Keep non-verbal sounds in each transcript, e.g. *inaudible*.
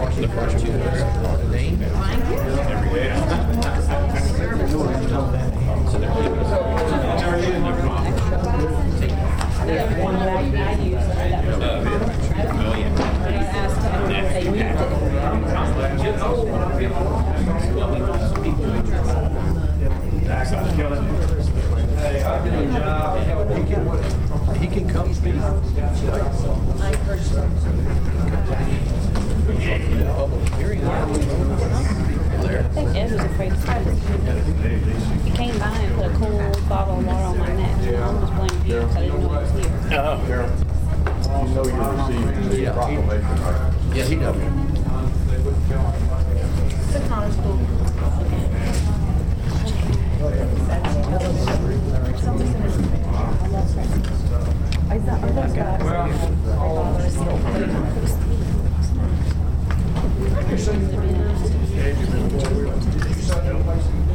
The first two is name. He can come speak. Public hearing. There. I think Ed was afraid to fight it. He came by and put a cool bottle of water on my neck. I almost blamed you because I didn't know he was here. Oh, You know you're receiving the proclamation, right? Yeah, he knows. Well, Joe Bison.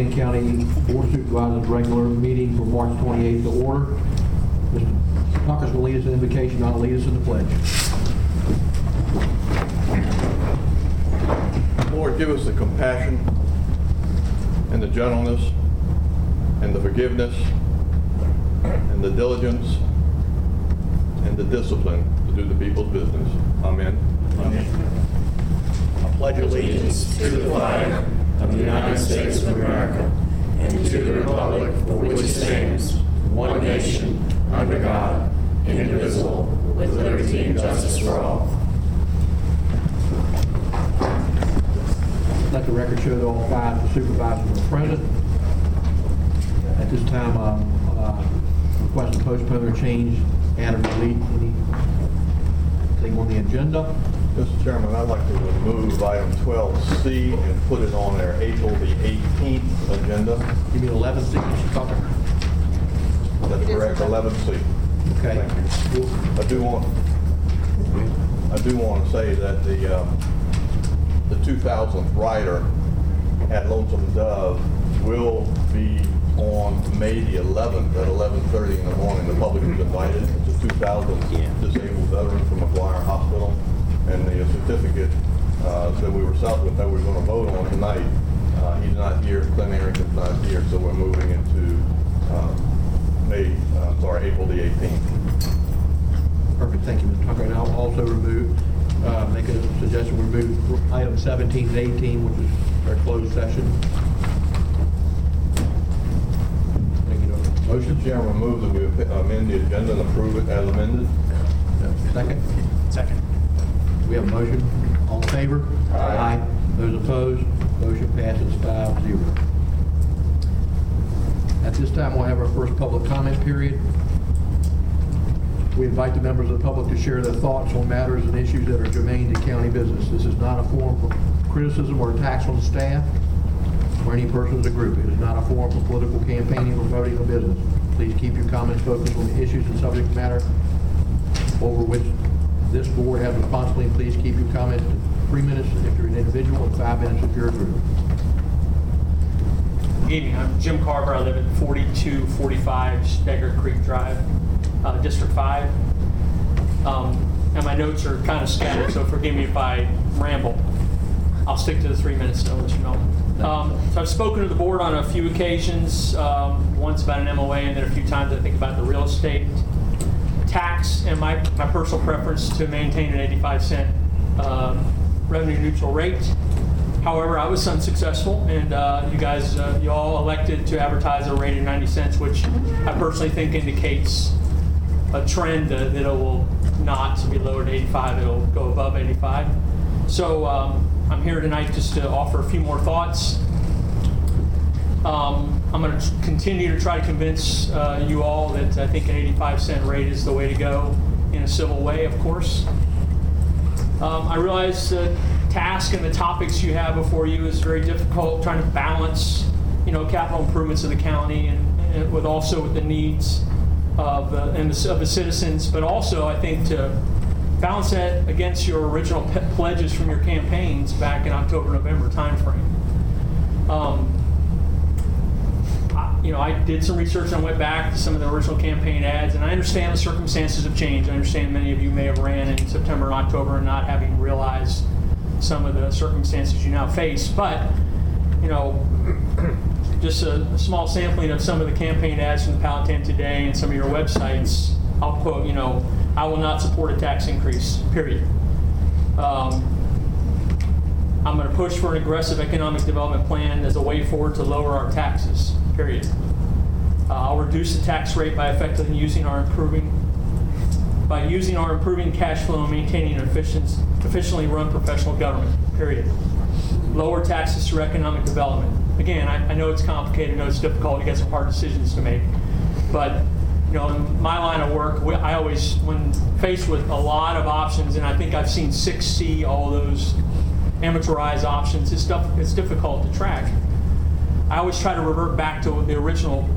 Call County Board of Supervisors regular meeting for March 28th to order. Mr. Tucker's will lead us in invocation, I'll lead us in the pledge. Lord, give us the compassion and the gentleness and the forgiveness and the diligence and the discipline to do the people's business. Amen. I pledge allegiance to the flag of the United States of America and to the republic for which it stands, one nation, under God, indivisible, with liberty and justice for all. Let the record show that all five the supervisors are present. At this time, uh, uh, request to postpone or change, add or delete anything on the agenda. Mr. Chairman, I'd like to remove item 12C and put it on our April the 18th agenda. Give me 11 seats, Mr. Tucker. That's correct, 11C. Okay. Thank you. I do want, I do want to say that the, um, the 2000th rider at Lonesome Dove will be on May the 11th at 11:30 in the morning. The public is invited. It's a 2000 Yeah. disabled veteran from McGuire Hospital. And the certificate uh, that we were subsequent, that we were going to vote on tonight, uh, he's not here, Clint Arrington's not here, so we're moving into um, May, uh, sorry, April the 18th. Perfect, thank you, Mr. Tucker. And I'll also remove, uh, make a suggestion, we remove item 17 and 18, which is our closed session. Thank you. Motion? Mr. Chairman, move that we amend the agenda and approve it as amended. Second? Second. We have a motion. All in favor? Aye. Those opposed? Motion passes 5-0. At this time, we'll have our first public comment period. We invite the members of the public to share their thoughts on matters and issues that are germane to county business. This is not a forum for criticism or attacks on staff or any person as a group. It is not a forum for political campaigning or voting on business. Please keep your comments focused on the issues and subject matter over which this board has responsibility. Please keep your comments to three minutes if you're an individual and five minutes if you're a group. Good evening, I'm Jim Carver, I live at 4245 Steger Creek Drive, uh, District 5. Um, And my notes are kind of scattered, so forgive me if I ramble. I'll stick to the three minutes, let you know. Um, So I've spoken to the board on a few occasions, um, once about an MOA, and then a few times I think about the real estate tax, and my, my personal preference to maintain an 85 cent um, revenue neutral rate. However, I was unsuccessful, and uh, you guys, uh, you all elected to advertise a rate of 90 cents, which I personally think indicates a trend that that it will not be lowered to 85, it'll go above 85. So um, I'm here tonight just to offer a few more thoughts. Um, I'm going to continue to try to convince uh, you all that I think an 85 cent rate is the way to go in a civil way, of course. Um, I realize the task and the topics you have before you is very difficult, trying to balance, you know, capital improvements of the county and, and with also with the needs of the, and the, of the citizens, but also I think to balance that against your original pledges from your campaigns back in October, November timeframe. Um, you know, I did some research and I went back to some of the original campaign ads, and I understand the circumstances have changed. I understand many of you may have ran in September and October and not having realized some of the circumstances you now face. But, you know, *clears throat* just a, a small sampling of some of the campaign ads from the Powhatan Today and some of your websites. I'll quote, you know, I will not support a tax increase, period. Um, I'm going to push for an aggressive economic development plan as a way forward to lower our taxes, period. Uh, I'll reduce the tax rate by effectively using our improving, by using our improving cash flow and maintaining an efficient, efficiently run professional government, period. Lower taxes through economic development. Again, I, I know it's complicated, I know it's difficult, you got some hard decisions to make. But, you know, in my line of work, I always, when faced with a lot of options, and I think I've seen six C, all those amateurized options, it's stuff, it's difficult to track. I always try to revert back to the original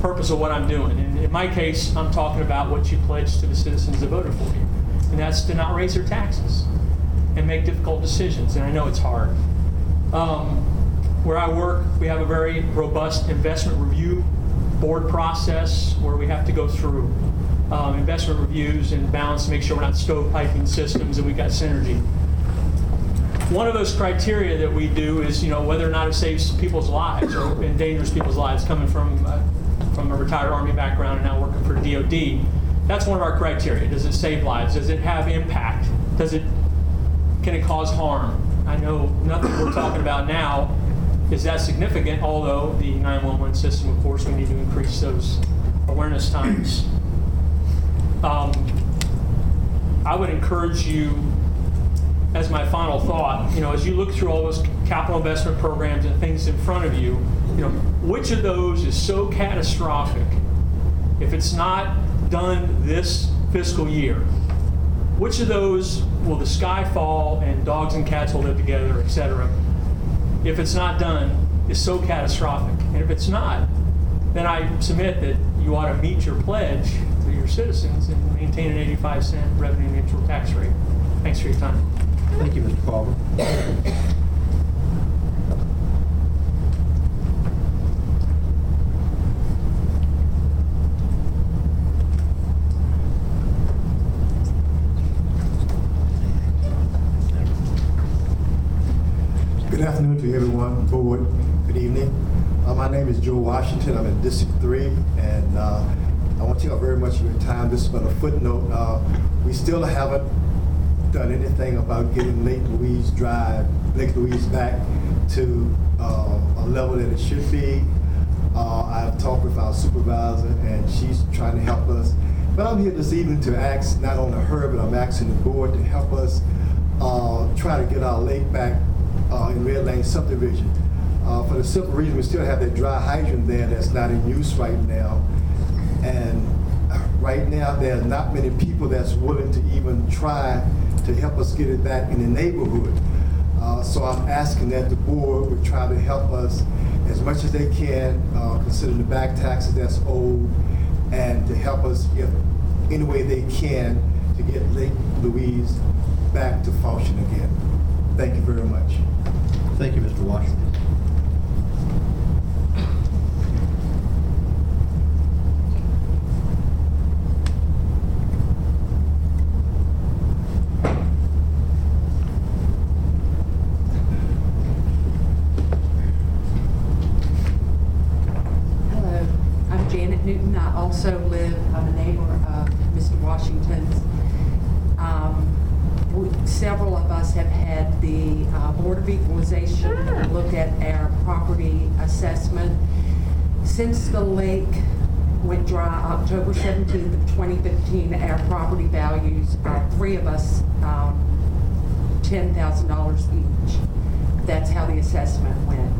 purpose of what I'm doing. And in my case, I'm talking about what you pledged to the citizens that voted for you. And that's to not raise their taxes and make difficult decisions. And I know it's hard. Um, where I work, we have a very robust investment review board process where we have to go through um, investment reviews and balance to make sure we're not stovepiping systems and we've got synergy. One of those criteria that we do is, you know, whether or not it saves people's lives or endangers people's lives, coming from, uh, from a retired Army background and now working for DOD. That's one of our criteria. Does it save lives? Does it have impact? Does it, can it cause harm? I know nothing we're talking about now is that significant, although the 911 system, of course, we need to increase those awareness times. Um, I would encourage you as my final thought, you know, as you look through all those capital investment programs and things in front of you, you know, which of those is so catastrophic? If it's not done this fiscal year, which of those will the sky fall and dogs and cats will live together, et cetera? If it's not done, is so catastrophic. And if it's not, then I submit that you ought to meet your pledge to your citizens and maintain an 85 cent revenue neutral tax rate. Thanks for your time. Thank you, Mr. Carver. Good afternoon to everyone. Good evening. Uh, my name is Joe Washington. I'm in District 3, and uh, I want to take up very much of your time. This is but a footnote. Uh, we still haven't done anything about getting Lake Louise Drive, Lake Louise back to uh, a level that it should be. Uh, I've talked with our supervisor, and she's trying to help us. But I'm here this evening to ask not only her, but I'm asking the board to help us uh, try to get our lake back uh, in Red Lane subdivision. Uh, for the simple reason we still have that dry hydrant there that's not in use right now. And uh, right now, there are not many people that's willing to even try to help us get it back in the neighborhood. Uh, so I'm asking that the board would try to help us as much as they can, uh, considering the back taxes that's owed, and to help us if any way they can to get Lake Louise back to function again. Thank you very much. Thank you, Mr. Washington. Hello, I'm Janet Newton. I also live, I'm a neighbor of Mr. Washington's. Um, we- several of us have had the uh, Board of Equalization look at our property assessment. Since the lake went dry October 17th of 2015, our property values, uh, three of us, um, $10,000 each. That's how the assessment went.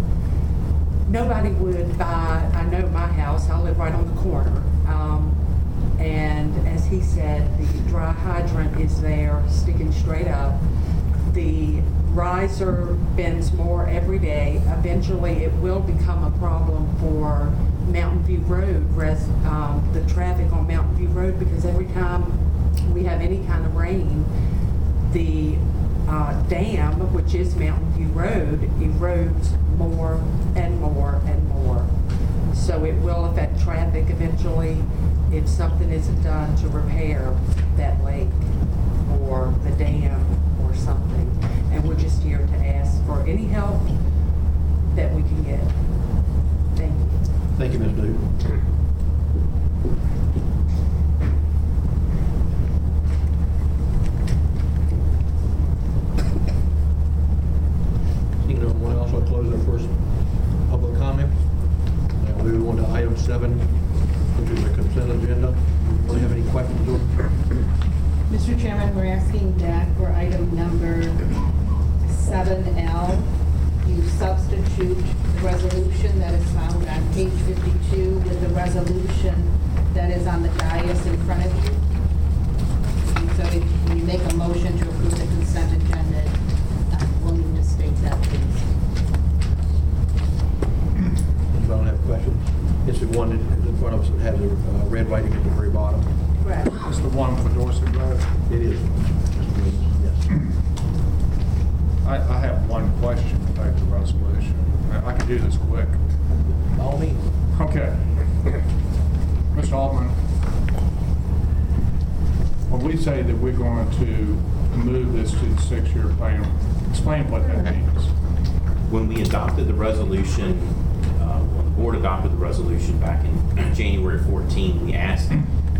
Nobody would buy, I know my house, I live right on the corner. Um, And as he said, the dry hydrant is there, sticking straight up. The riser bends more every day. Eventually, it will become a problem for Mountain View Road, res, um, the traffic on Mountain View Road, because every time we have any kind of rain, the uh, dam, which is Mountain View Road, erodes more and more and more. So it will affect traffic eventually if something isn't done to repair that lake or the dam or something. And we're just here to ask for any help that we can get. Thank you. Thank you, Ms. Newton. Seeing no one else, I'll close our first public comment. Now move on to item seven, which is the consent agenda. Do you have any questions? Mr. Chairman, we're asking that for item number 7L, you substitute the resolution that is found on page 52 with the resolution that is on the dais in front of you. And So if you make a motion to approve the consent agenda, uh, we'll need to state that, please. Anybody have questions? It's the one that is in front of us that has the uh, red writing at the very bottom. Correct. It's the one for Dorset Road. It is. Mr. Williams, Yes. I, I have one question about the resolution. I I can do this quick. By all means. Okay. Mr. Altman, when we say that we're going to move this to the six-year plan, explain what that means. When we adopted the resolution, when the board adopted the resolution back in January 14, we asked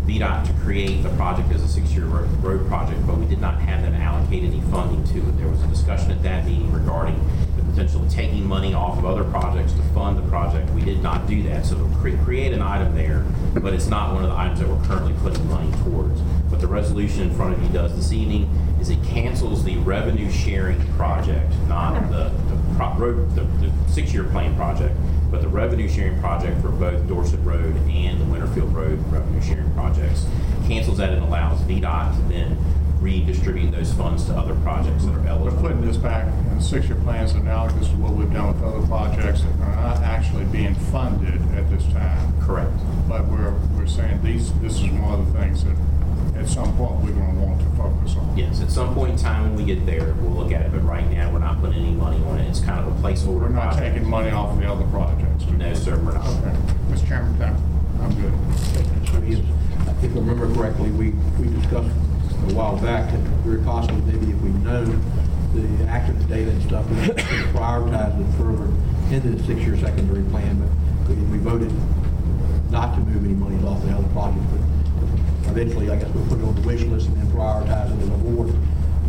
VDOT to create the project as a six-year road project, but we did not have them allocate any funding to it. There was a discussion at that meeting regarding the potential of taking money off of other projects to fund the project. We did not do that, so cre- create an item there, but it's not one of the items that we're currently putting money towards. What the resolution in front of you does this evening is it cancels the revenue sharing project, not the, the pro- road, the, the six-year plan project, but the revenue sharing project for both Dorset Road and the Winterfield Road revenue sharing projects. Cancels that and allows VDOT to then redistribute those funds to other projects that are eligible. We're putting this back in six-year plans analogous to what we've done with other projects that are not actually being funded at this time. Correct. But we're, we're saying these, this is one of the things that at some point we're going to want to focus. Yes, at some point in time when we get there, we'll look at it, but right now, we're not putting any money on it. It's kind of a placeholder We're not project. taking money off of the other projects. No, sir, we're not. Okay. Mr. Chairman, that- I'm good. So he is- If I remember correctly, we, we discussed a while back that very possibly maybe if we'd known the accident data and stuff, we could prioritize it further into the six-year secondary plan, but we, we voted not to move any money off the other projects, but eventually, I guess we'll put it on the wish list and then prioritize it as a board,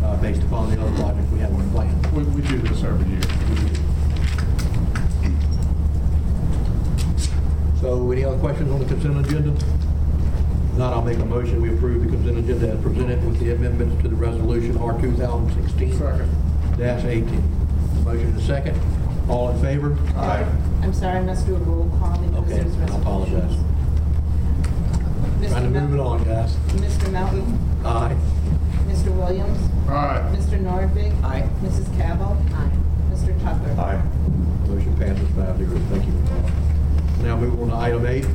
uh, based upon the other projects we have on the plan. We, we do this every year. So any other questions on the consent agenda? If Not, I'll make a motion, we approve the consent agenda as presented with the amendments to the resolution R 2016 dash 18. Motion is second. All in favor? Aye. I'm sorry, I must do a roll call because Okay, there's resolutions. I apologize. Mr. Trying to move it Mel- on, guys. Mr. Melton, Aye. Mr. Williams, All right. Mr. Nordvig. Aye. Mrs. Cabell. Aye. Mr. Tucker. Aye. Motion passes five zero. Thank you. Now move on to item eight.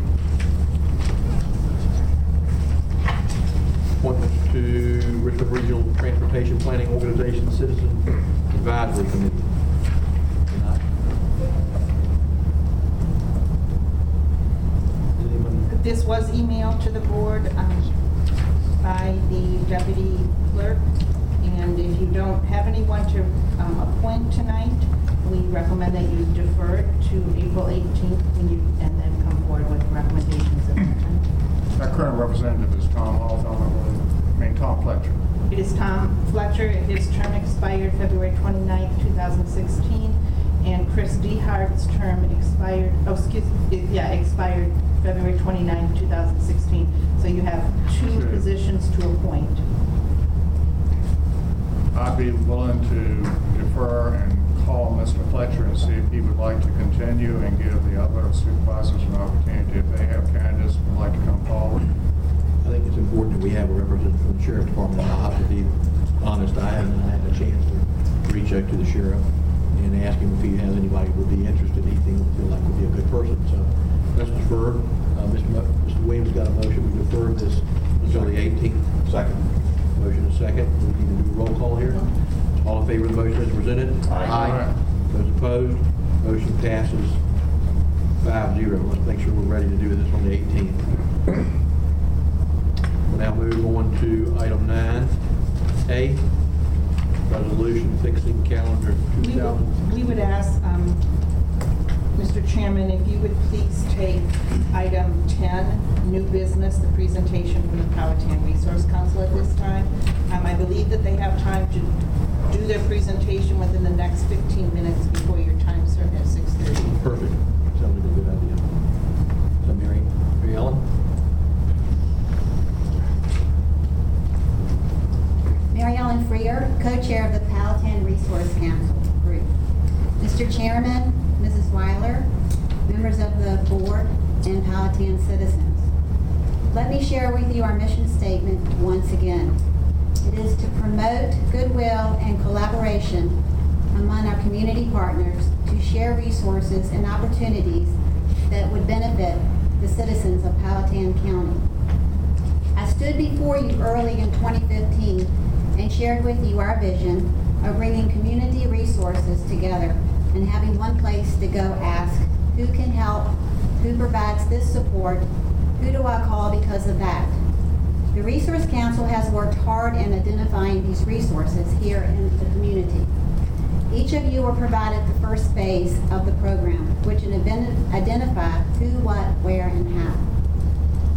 Appointments to Richmond Regional Transportation Planning Organization Citizen Advisory Committee. Tonight. Anyone? This was emailed to the board um, by the deputy clerk, and if you don't have anyone to um, appoint tonight, we recommend that you defer it to April 18th when you, and then come forward with recommendations at that time. Our current representative is Tom Hawthorne, I mean, Tom Fletcher. It is Tom Fletcher. His term expired February 29th, 2016. And Chris Dehart's term expired, oh, excuse, yeah, expired February 29th, 2016. So you have two Sure. positions to appoint. I'd be willing to defer and call Mr. Fletcher and see if he would like to continue and give the other supervisors an opportunity if they have candidates who would like to come forward. I think it's important that we have a representative from the sheriff's department, I'll have to be honest, I haven't had a chance to reach out to the sheriff and ask him if he has anybody who would be interested, he thinks feel like would be a good person, so let's defer. Uh, Mr. Mo- Mr. Williams got a motion, we defer this until the 18th. Second. Motion is second, we need to do a roll call here. All in favor of the motion as presented? Aye. Those opposed, motion passes five zero. Let's make sure we're ready to do this on the 18th. We'll now move on to item nine A, resolution fixing calendar We 2000. Would- We would ask, um, Mr. Chairman, if you would please take item 10, new business, the presentation from the Powhatan Resource Council at this time. Um, I believe that they have time to do their presentation within the next 15 minutes before your time start at 6:30. Perfect. Sounds like a good idea. So Mary, Mary Ellen? Mary Ellen Freer, co-chair of the Powhatan Resource Council Group. Mr. Chairman, Mrs. Weiler, members of the board, and Powhatan citizens. Let me share with you our mission statement once again. It is to promote goodwill and collaboration among our community partners to share resources and opportunities that would benefit the citizens of Powhatan County. I stood before you early in 2015 and shared with you our vision of bringing community resources together and having one place to go ask, who can help, who provides this support, who do I call because of that? The Resource Council has worked hard in identifying these resources here in the community. Each of you were provided the first phase of the program, which ident- identified who, what, where, and how.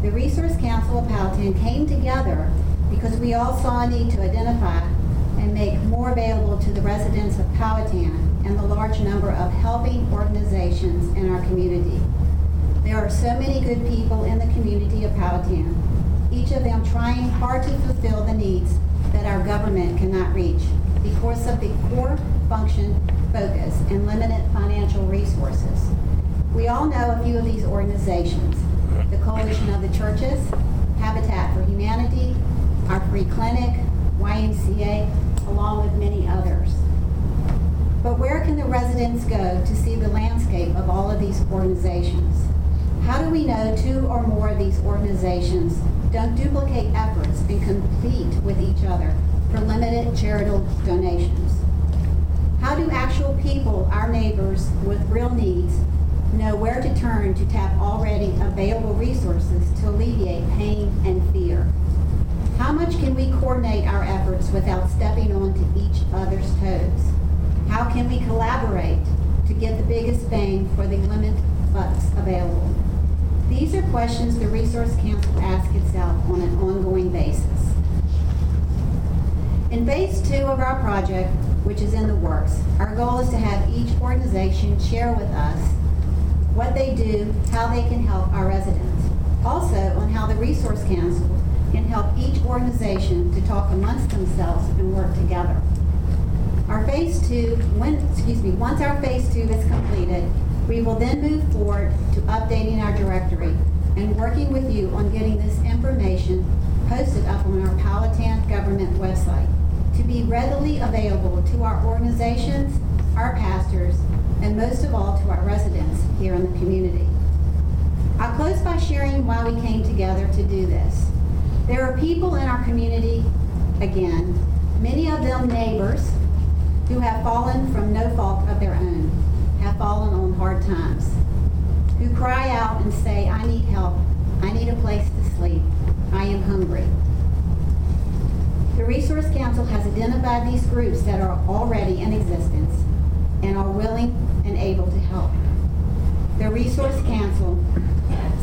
The Resource Council of Powhatan came together because we all saw a need to identify and make more available to the residents of Powhatan and the large number of helping organizations in our community. There are so many good people in the community of Powhatan, each of them trying hard to fulfill the needs that our government cannot reach because of the core function, focus, and limited financial resources. We all know a few of these organizations, the Coalition of the Churches, Habitat for Humanity, our Free Clinic, YMCA, along with many others. But where can the residents go to see the landscape of all of these organizations? How do we know two or more of these organizations don't duplicate efforts and compete with each other for limited charitable donations? How do actual people, our neighbors with real needs, know where to turn to tap already available resources to alleviate pain and fear? How much can we coordinate our efforts without stepping onto each other's toes? How can we collaborate to get the biggest bang for the limited bucks available? These are questions the Resource Council asks itself on an ongoing basis. In phase two of our project, which is in the works, our goal is to have each organization share with us what they do, how they can help our residents. Also, on how the Resource Council can help each organization to talk amongst themselves and work together. Our phase two, when, excuse me, once our phase two is completed, we will then move forward to updating our directory and working with you on getting this information posted up on our Powhatan government website to be readily available to our organizations, our pastors, and most of all to our residents here in the community. I'll close by sharing why we came together to do this. There are people in our community, again, many of them neighbors, who have fallen from no fault of their own, have fallen on hard times, who cry out and say, I need help, I need a place to sleep, I am hungry. The Resource Council has identified these groups that are already in existence and are willing and able to help. The Resource Council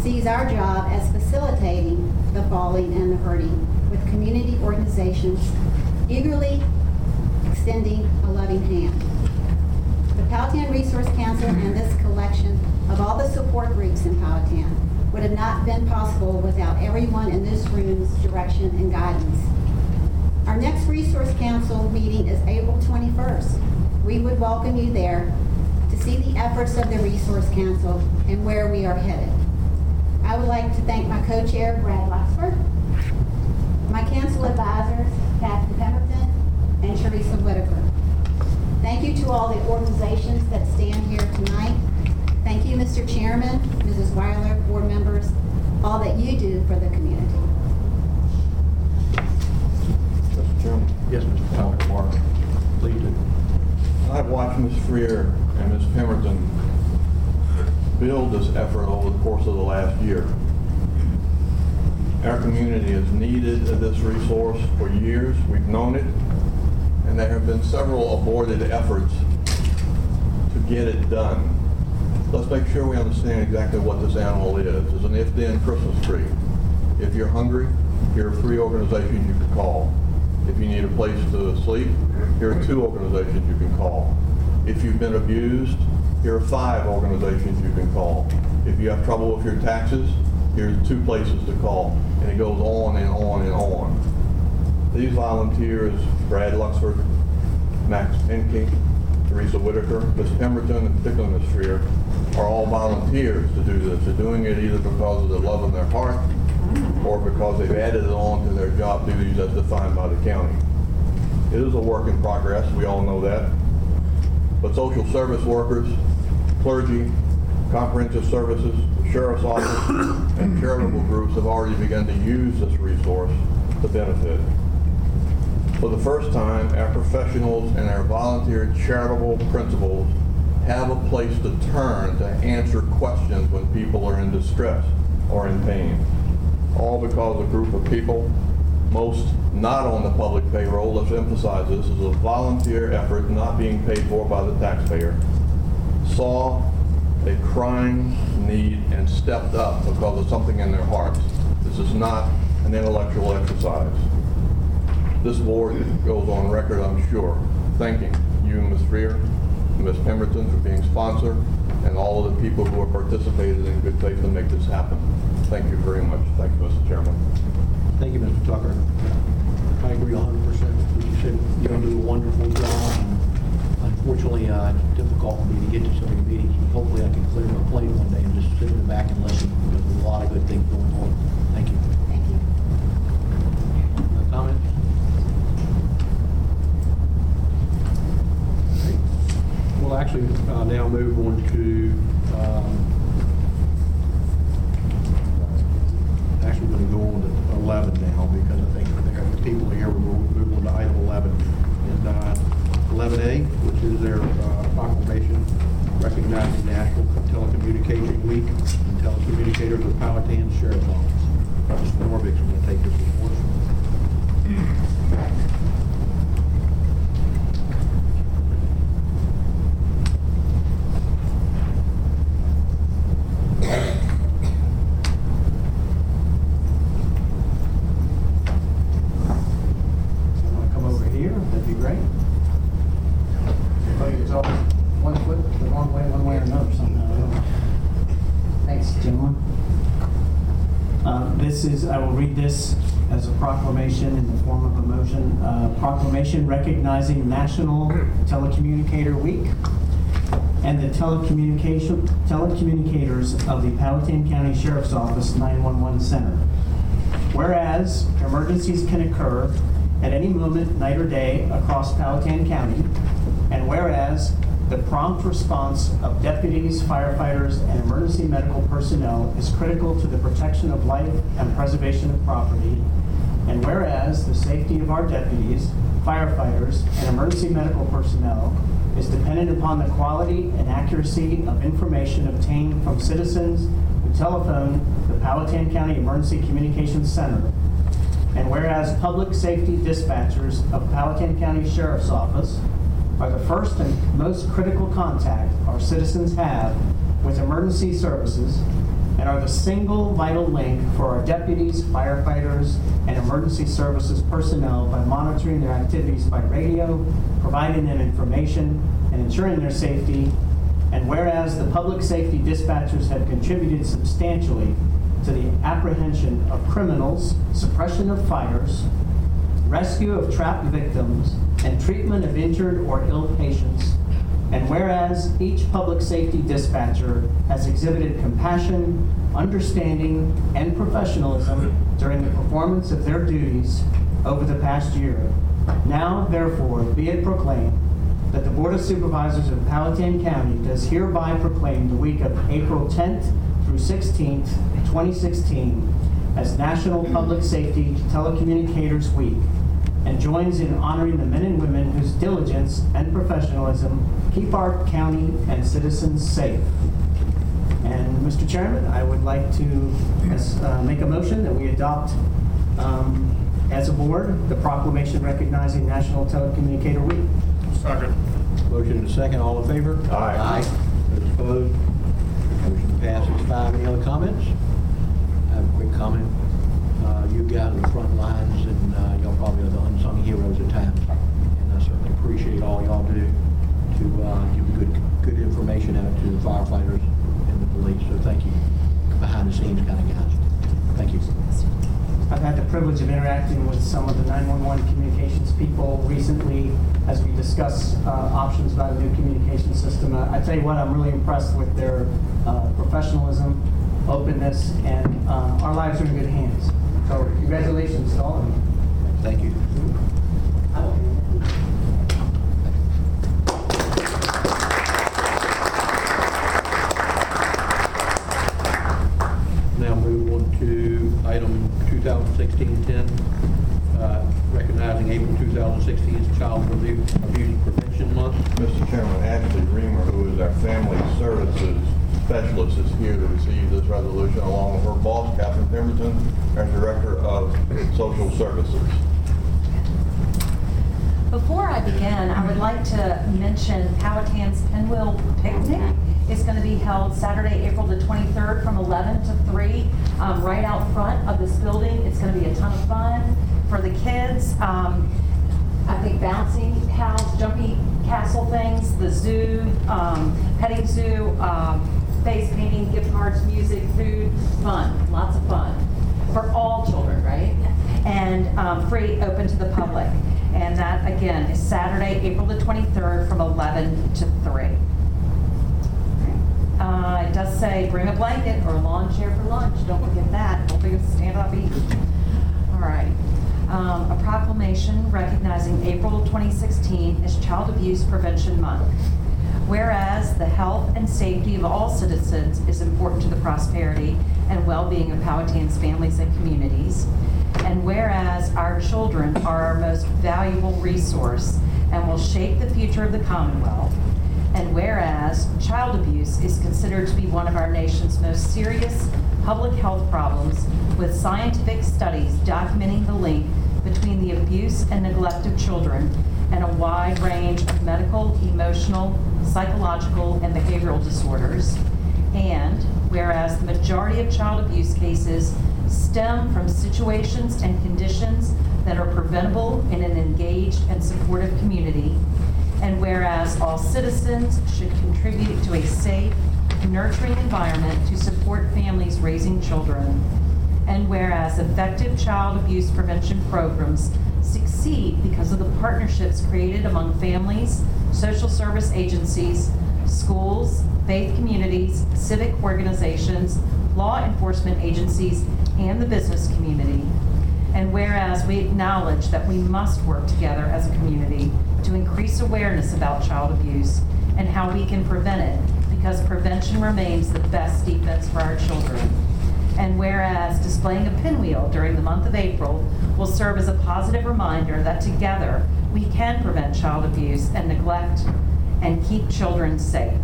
sees our job as facilitating the falling and the hurting with community organizations eagerly extending a loving hand. The Powhatan Resource Council and this collection of all the support groups in Powhatan would have not been possible without everyone in this room's direction and guidance. Our next Resource Council meeting is April 21st. We would welcome you there to see the efforts of the Resource Council and where we are headed. I would like to thank my co-chair, Brad Luxford, my council advisors, Kathy Pemberton and Teresa Whitaker. Thank you to all the organizations that stand here tonight. Thank you, Mr. Chairman, Mrs. Weiler, board members, all that you do for the community. Mr. Chairman. Yes, Mr. Talbot, Mark, please do. I've watched Ms. Freer and Ms. Pemberton build this effort over the course of the last year. Our community has needed this resource for years. We've known it. And there have been several aborted efforts to get it done. Let's make sure we understand exactly what this animal is. It's an if-then Christmas tree. If you're hungry, here are three organizations you can call. If you need a place to sleep, here are two organizations you can call. If you've been abused, here are five organizations you can call. If you have trouble with your taxes, here's two places to call. And it goes on and on and on. These volunteers, Brad Luxford, Max Enke, Teresa Whitaker, Ms. Pemberton, and particularly Ms. Freer, are all volunteers to do this. They're doing it either because of the love in their heart or because they've added it on to their job duties as defined by the county. It is a work in progress, we all know that. But social service workers, clergy, comprehensive services, the sheriff's office, and charitable groups have already begun to use this resource to benefit. For the first time, our professionals and our volunteer charitable principals have a place to turn to answer questions when people are in distress or in pain. All because a group of people, most not on the public payroll, let's emphasize this, is a volunteer effort not being paid for by the taxpayer, saw a crying need and stepped up because of something in their hearts. This is not an intellectual exercise. This board goes on record, I'm sure, thanking you, Ms. Freer, and Ms. Pemberton for being sponsor, and all of the people who have participated in good faith to make this happen. Thank you very much. Thank you, Mr. Chairman. Thank you, Mr. Tucker. I agree hundred percent. You said you're gonna do a wonderful job. Unfortunately, uh, it's difficult for me to get to some of many meetings. Hopefully, I can clear my plate one day and just sit in the back and listen, because there's a lot of good things going on. Thank you. Thank you. Uh, Comments? Okay. We'll actually uh, now move on to, um, actually going to go on to 11 now, because I think there are people here, we'll move on to item 11. And uh, 11A, which is their uh, proclamation recognizing National Telecommunication Week and telecommunicators of Powhatan Sheriff's Office. Mr. Nordvig's going to take this report. Want to come over here? That'd be great. Everybody is always one foot the wrong way, one way or another somehow. Thanks, gentlemen. Uh, This is, I will read this as a proclamation in the form of a motion. Uh, Recognizing National Telecommunicator Week and the telecommunication, telecommunicators of the Powhatan County Sheriff's Office 911 Center. Whereas emergencies can occur at any moment, night or day, across Powhatan County, and whereas the prompt response of deputies, firefighters, and emergency medical personnel is critical to the protection of life and preservation of property, and whereas the safety of our deputies, firefighters, and emergency medical personnel is dependent upon the quality and accuracy of information obtained from citizens who telephone the Powhatan County Emergency Communications Center, and whereas public safety dispatchers of Powhatan County Sheriff's Office are the first and most critical contact our citizens have with emergency services, and are the single vital link for our deputies, firefighters, and emergency services personnel by monitoring their activities by radio, providing them information, and ensuring their safety. And whereas the public safety dispatchers have contributed substantially to the apprehension of criminals, suppression of fires, rescue of trapped victims, and treatment of injured or ill patients. And whereas each public safety dispatcher has exhibited compassion, understanding, and professionalism during the performance of their duties over the past year, now therefore be it proclaimed that the Board of Supervisors of Powhatan County does hereby proclaim the week of April 10th through 16th, 2016 as National Public Safety Telecommunicators Week and joins in honoring the men and women whose diligence and professionalism keep our county and citizens safe. And Mr. Chairman, I would like to as, uh, make a motion that we adopt um, as a board the proclamation recognizing National Telecommunicator Week. Second. Motion to second, all in favor? Aye. Those opposed? Motion passes five. Any other comments? I have a quick comment. Uh, You guys are the front lines, and uh, y'all probably are the unsung heroes at times. And I certainly appreciate all y'all do to uh, give good, good information out to the firefighters and the police. So thank you, behind the scenes kind of guys. Thank you. I've had the privilege of interacting with some of the 911 communications people recently as we discuss uh, options about a new communication system. Uh, I tell you what, I'm really impressed with their uh, professionalism, openness, and uh, our lives are in good hands. So congratulations to all of you. Thank you. Now move on to item 2016-10, uh, recognizing April 2016 as Child Abuse Abuse Prevention Month. Mr. Chairman, Ashley Reamer, who is our Family Services Specialist, is here to receive this resolution along with her boss, Catherine Pemberton, our Director of Social Services. Before I begin, I would like to mention Powhatan's Pinwheel Picnic. It's going to be held Saturday, April the 23rd from 11 to 3, um, right out front of this building. It's going to be a ton of fun for the kids. Um, I think bouncing house, jumpy castle things, the zoo, um, petting zoo, um, face painting, gift cards, music, food, fun, lots of fun for all children, right? And um, free, open to the public. And that, again, is Saturday, April the 23rd from 11 to 3. Uh, It does say bring a blanket or a lawn chair for lunch. Don't forget that. Don't forget to stand up, eat. All right. Um, A proclamation recognizing April 2016 as Child Abuse Prevention Month. Whereas the health and safety of all citizens is important to the prosperity and well-being of Powhatan's families and communities. And whereas our children are our most valuable resource and will shape the future of the Commonwealth. And whereas child abuse is considered to be one of our nation's most serious public health problems, with scientific studies documenting the link between the abuse and neglect of children and a wide range of medical, emotional, psychological, and behavioral disorders. And whereas the majority of child abuse cases stem from situations and conditions that are preventable in an engaged and supportive community. And whereas all citizens should contribute to a safe, nurturing environment to support families raising children. And whereas effective child abuse prevention programs succeed because of the partnerships created among families, social service agencies, schools, faith communities, civic organizations, law enforcement agencies, and the business community. And whereas we acknowledge that we must work together as a community to increase awareness about child abuse and how we can prevent it, because prevention remains the best defense for our children. And whereas displaying a pinwheel during the month of April will serve as a positive reminder that together we can prevent child abuse and neglect and keep children safe.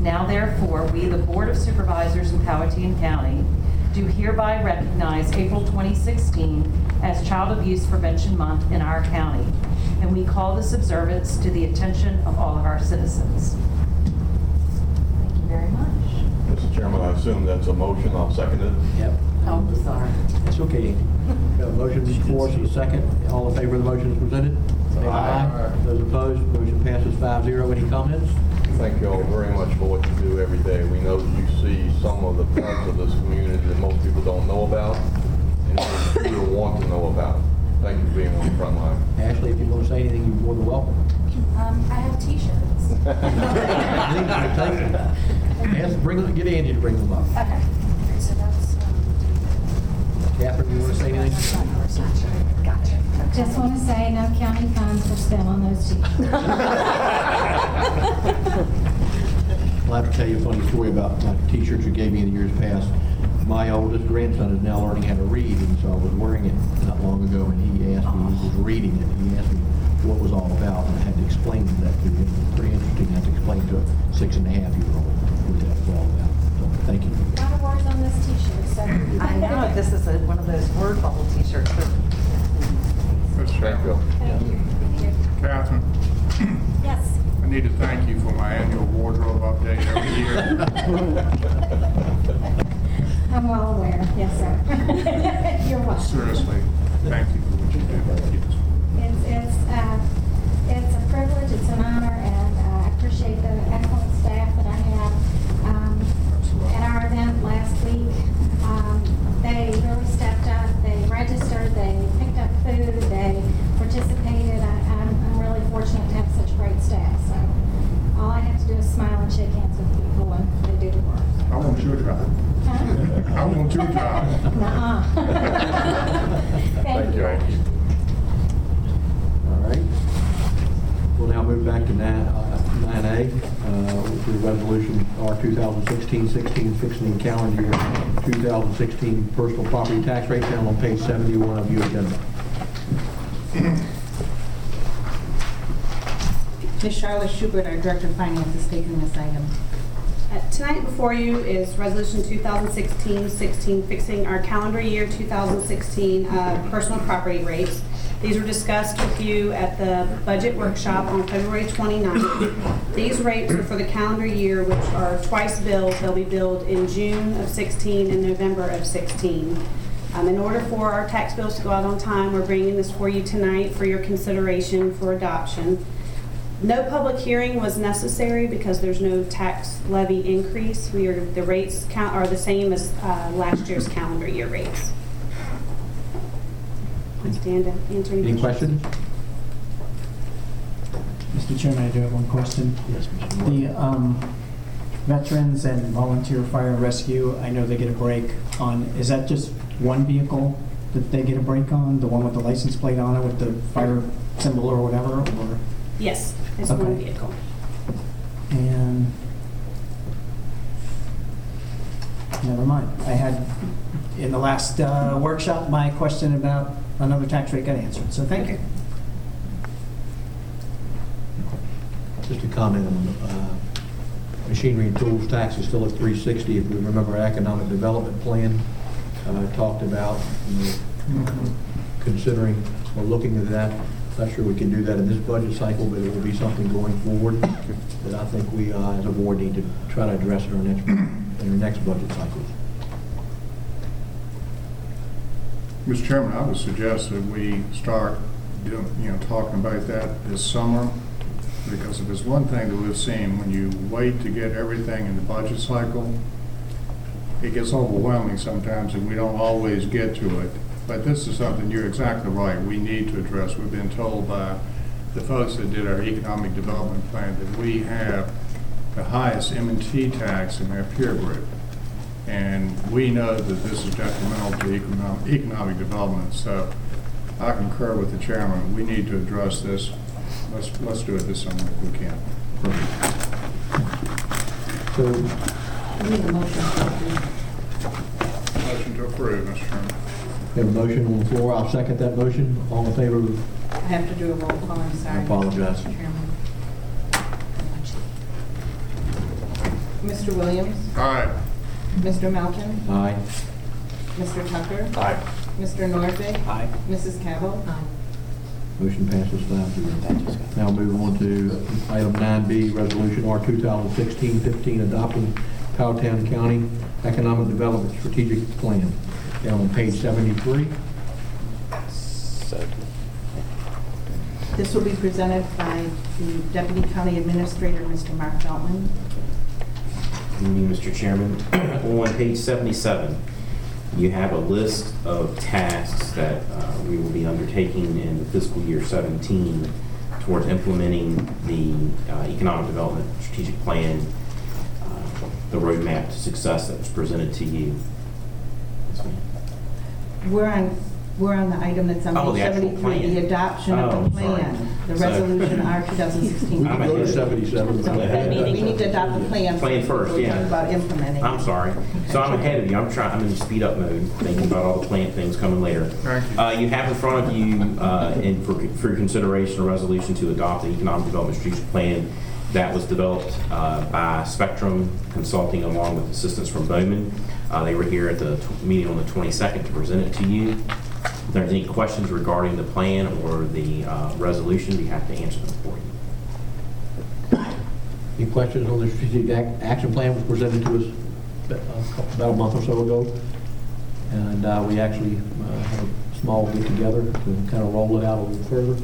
Now therefore, we, the Board of Supervisors in Powhatan County, do hereby recognize April 2016 as Child Abuse Prevention Month in our county, and we call this observance to the attention of all of our citizens. Thank you very much. Mr. Chairman, I assume that's a motion, I'll second it. Yep. Oh, sorry. It's okay, Andy. We have a motion before us and a second. All in favor of the motion as presented? Say Aye. Those opposed, motion passes 5-0. Any comments? Thank you all very much for what you do every day. We know that you see some of the parts of this community that most people don't know about, and that you will want to know about. Thank you for being on the front line. Ashley, if you want to say anything, you're more than welcome. Um, I have t-shirts. *laughs* Ask, bring them, get Andy to bring them up. Okay, so that's, um, Catherine, you want to say anything? Gotcha. Just want to say, no county funds were spent on those t-shirts. *laughs* I'll have to tell you a funny story about my t-shirts you gave me in the years past. My oldest grandson is now learning how to read, and so I was wearing it not long ago, and he asked me, he was reading it, and he asked me what it was all about, and I had to explain that to him. It was pretty interesting, I had to explain to a six and a half year old what that was all about. So, thank you. A lot of words on this t-shirt, so. I know, this is a- one of those word bubble t-shirts. Mr. Chairman, Thank you. Catherine, Yes. I need to thank you for my annual wardrobe update every year. *laughs* I'm well aware, yes, sir. *laughs* You're welcome. Seriously, thank you for what you do. It's, it's, uh, it's a privilege, it's an honor, and uh, I appreciate the excellent staff that I have. Um, At our event last week, um, they really stepped up, they registered, they picked up food, they participated. I- I'm, I'm really fortunate to have such great staff, so all I have to do is smile and shake hands with people, and they do the work. I want your job. Huh? I want your job. Nuh-uh. *laughs* Thank you. All right. We'll now move back to nine, uh, nine A, which is resolution R two thousand sixteen sixteen, fixing the calendar year two thousand sixteen personal property tax rate down on page seventy-one of your agenda. Ms. Charlotte Schubert, our Director of Finance, is taking this item. Tonight before you is Resolution 2016-16, fixing our calendar year 2016 uh, personal property rates. These were discussed with you at the budget workshop on February 29th. These rates are for the calendar year, which are twice billed. They'll be billed in June of 16 and November of 16. Um, In order for our tax bills to go out on time, we're bringing this for you tonight for your consideration for adoption. No public hearing was necessary because there's no tax levy increase. We are, the rates count, are the same as uh, last year's calendar year rates. I stand to answer any Any questions. questions? Mr. Chairman, I do have one question. Yes, Mr. Moore. The um, veterans and volunteer fire and rescue, I know they get a break on, is that just one vehicle that they get a break on? The one with the license plate on it with the fire symbol or whatever, or? Yes, it's one Okay. vehicle. And, never mind. I had, in the last uh, workshop, my question about another tax rate got answered, so thank you. Just a comment on, uh, machinery and tools tax is still at 360. If we remember our economic development plan, uh, talked about, you know, considering or looking at that. Not sure we can do that in this budget cycle, but it will be something going forward that I think we, uh, as a board, need to try to address in our next, in our next budget cycles. Mr. Chairman, I would suggest that we start you know, talking about that this summer, because if there's one thing that we've seen, when you wait to get everything in the budget cycle, it gets overwhelming sometimes, and we don't always get to it. But this is something, you're exactly right, we need to address. We've been told by the folks that did our economic development plan that we have the highest M and T tax in our peer group. And we know that this is detrimental to economic, economic development, so I concur with the chairman, we need to address this. Let's, let's do it this summer if we can. So, We need a motion to approve. Motion to approve, Mr. Chairman. We have a motion on the floor. I'll second that motion. All in favor of I have to do a roll call, I'm sorry. I apologize. Mr. Chairman. Mr. Williams? Aye. Mr. Melton? Aye. Mr. Tucker? Aye. Mr. Nordvig? Aye. Mrs. Cabell? Aye. Motion passes five zero. Now move on to item nine B, resolution R two thousand sixteen fifteen, adopting Powhatan County Economic Development Strategic Plan, down on page 73. This will be presented by the Deputy County Administrator, Mr. Mark Feltman. Good evening, Mr. Chairman. On page 77, you have a list of tasks that uh, we will be undertaking in the fiscal year 17 towards implementing the uh, Economic Development Strategic Plan, uh, the roadmap to success that was presented to you. Yes, ma'am. We're on, we're on the item that's on Oh, page the actual 73, the plan. adoption Oh, of the sorry. plan, the So- resolution R 2016. We can go to 77. So we need to adopt the plan. Plan first, before we yeah. talk about implementing. I'm sorry. So I'm ahead of you. I'm trying, I'm in speed up mode, thinking about all the plant things coming later. You. Uh, you have in front of you, uh, and for, for your consideration, a resolution to adopt the Economic Development Strategic Plan that was developed, uh, by Spectrum Consulting along with assistance from Bowman. Uh, they were here at the tw- meeting on the 22nd to present it to you. If there's any questions regarding the plan or the, uh, resolution, we have to answer them for you. Any questions on the strategic ac- action plan was presented to us uh, a couple- about a month or so ago? And uh, we actually uh, had a small get-together to kind of roll it out a little further.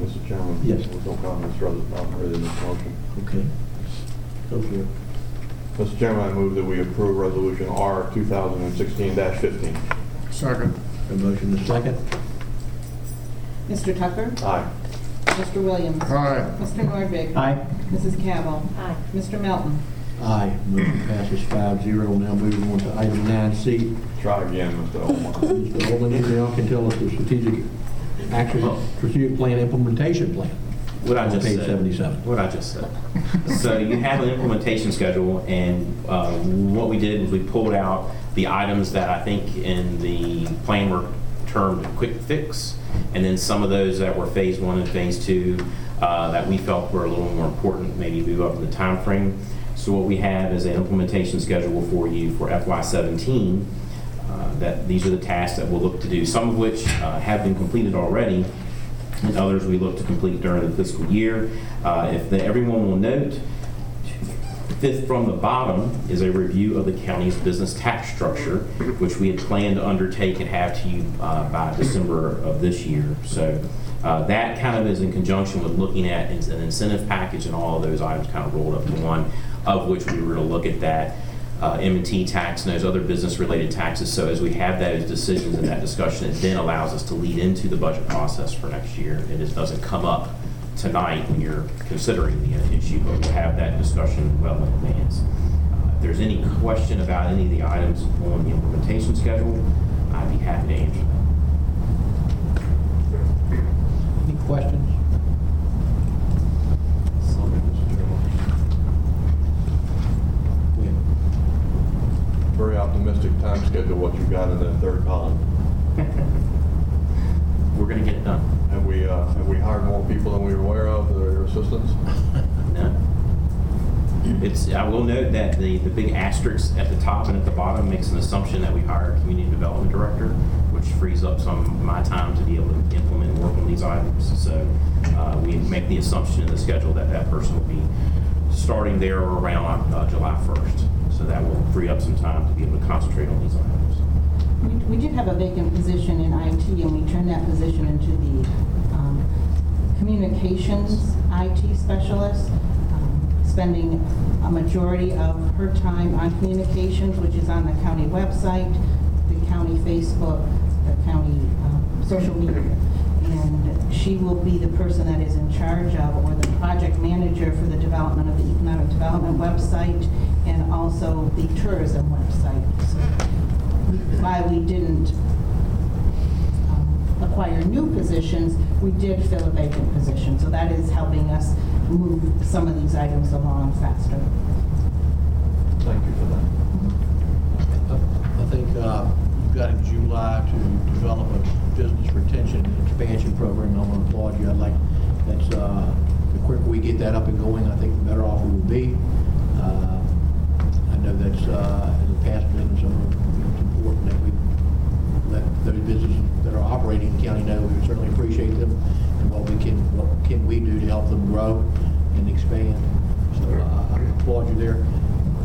Mr. Chairman? Yes. With no comments, rather, I'm ready to make a motion. Okay. Go for it. Mr. Chairman, I move that we approve Resolution R 2016-15. Second. A motion is second. Mr. Tucker? Aye. Mr. Williams? Aye. Mr. Nordvig? Aye. Mrs. Cabell? Aye. Mr. Melton? Aye. Motion passes five zero. Now moving on to item nine C. Try again, Mr. Elmore. Mr. Holman, you now can tell us the strategic action, strategic plan implementation plan. What I On just page said. 77. What I just said. So you have an implementation schedule, and uh, what we did was we pulled out the items that I think in the plan were termed quick fix, and then some of those that were phase one and phase two uh, that we felt were a little more important, maybe move up in the time frame. So what we have is an implementation schedule for you for FY '17, uh, that these are the tasks that we'll look to do, some of which uh, have been completed already, and others we look to complete during the fiscal year. Uh, If the- everyone will note, fifth from the bottom is a review of the county's business tax structure, which we had planned to undertake and have to you uh, by December of this year. So uh, that kind of is in conjunction with looking at an incentive package and all of those items kind of rolled up to one, of which we were to look at that uh, M&T tax and those other business-related taxes. So as we have those decisions and that discussion, it then allows us to lead into the budget process for next year. It just doesn't come up tonight when you're considering the issue, but we'll have that discussion well in advance. Uh, If there's any question about any of the items on the implementation schedule, I'd be happy to answer them. Any questions? Very optimistic time schedule, what you've got in that third column. *laughs* We're going to get it done. Have we, uh, have we hired more people than we were aware of, that are your assistants? *laughs* No. It's, I will note that the, the big asterisk at the top and at the bottom makes an assumption that we hire a community development director, which frees up some of my time to be able to implement and work on these items. So uh, we make the assumption in the schedule that that person will be starting there around uh, July 1st. So that will free up some time to be able to concentrate on these items. We we did have a vacant position in IT, and we turned that position into the um, communications IT specialist, um, spending a majority of her time on communications, which is on the county website, the county Facebook, the county um, social media. And she will be the person that is in charge of, or the project manager for the development of the economic development website and also the tourism website. So while we didn't um, acquire new positions, we did fill a vacant position. So that is helping us move some of these items along faster. Thank you for that. I think uh, you've got in July to develop a business retention and expansion program. I want to applaud you. I'd like, that's, uh, the quicker we get that up and going, I think the better off we will be. Know that's, uh, as a past business owner, it's important that we let those businesses that are operating in the county know we certainly appreciate them and what we can, what can we do to help them grow and expand. So uh, I applaud you there.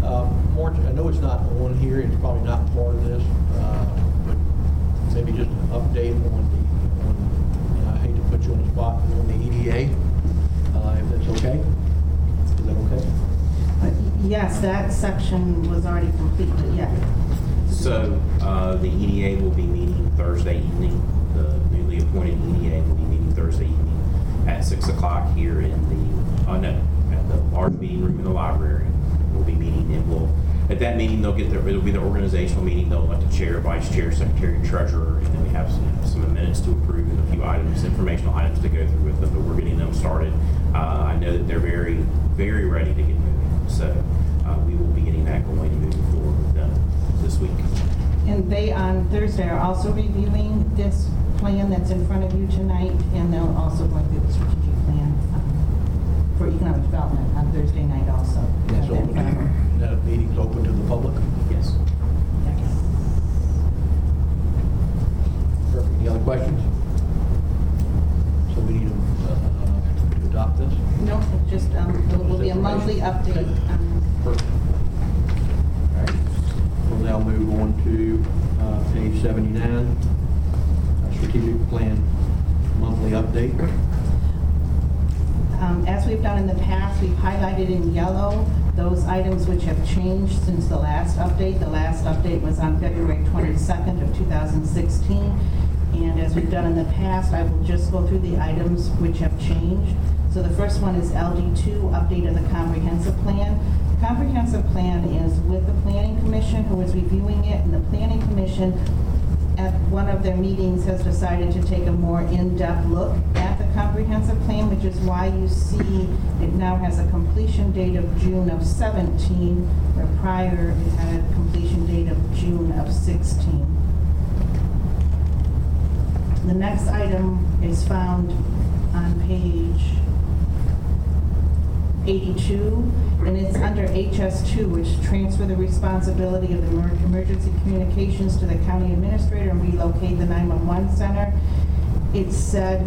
Uh, March, I know it's not on here, it's probably not part of this, uh, but maybe just an update on the, on, and I hate to put you on the spot, but on the EDA, uh, if that's okay? Is that okay? Yes, that section was already complete, but yeah. So, uh, the EDA will be meeting Thursday evening. The newly appointed EDA will be meeting Thursday evening at six o'clock here in the, uh, no, at the large meeting room in the library. We'll be meeting and we'll, at that meeting, they'll get their, it'll be the organizational meeting. They'll elect the chair, vice chair, secretary, and treasurer, and then we have some, some minutes to approve and a few items, informational items to go through with them, but we're getting them started. Uh, I know that they're very, very ready to get. So, uh, we will be getting that going and moving forward with them this week. And they, on Thursday, are also reviewing this plan that's in front of you tonight, and they'll also go through the strategic plan um, for economic development on Thursday night also. That's At that open, time. that meeting's open to the public? Yes. Perfect. Any other questions? So we need to, uh, to adopt this? No, it's just, um, it will be a monthly update. um, Perfect. All right. We'll now move on to uh, page 79, uh, strategic plan monthly update. Um, As we've done in the past, we've highlighted in yellow those items which have changed since the last update. The last update was on February 22nd of 2016. And as we've done in the past, I will just go through the items which have changed. So the first one is LD2, update of the comprehensive plan. The Comprehensive plan is with the Planning Commission, who is reviewing it, and the Planning Commission at one of their meetings has decided to take a more in-depth look at the comprehensive plan, which is why you see it now has a completion date of June of 17, where prior it had a completion date of June of 16. The next item is found on page 82, and it's under HS2, which transfer the responsibility of the emer- emergency communications to the county administrator and relocate the 911 center. It said,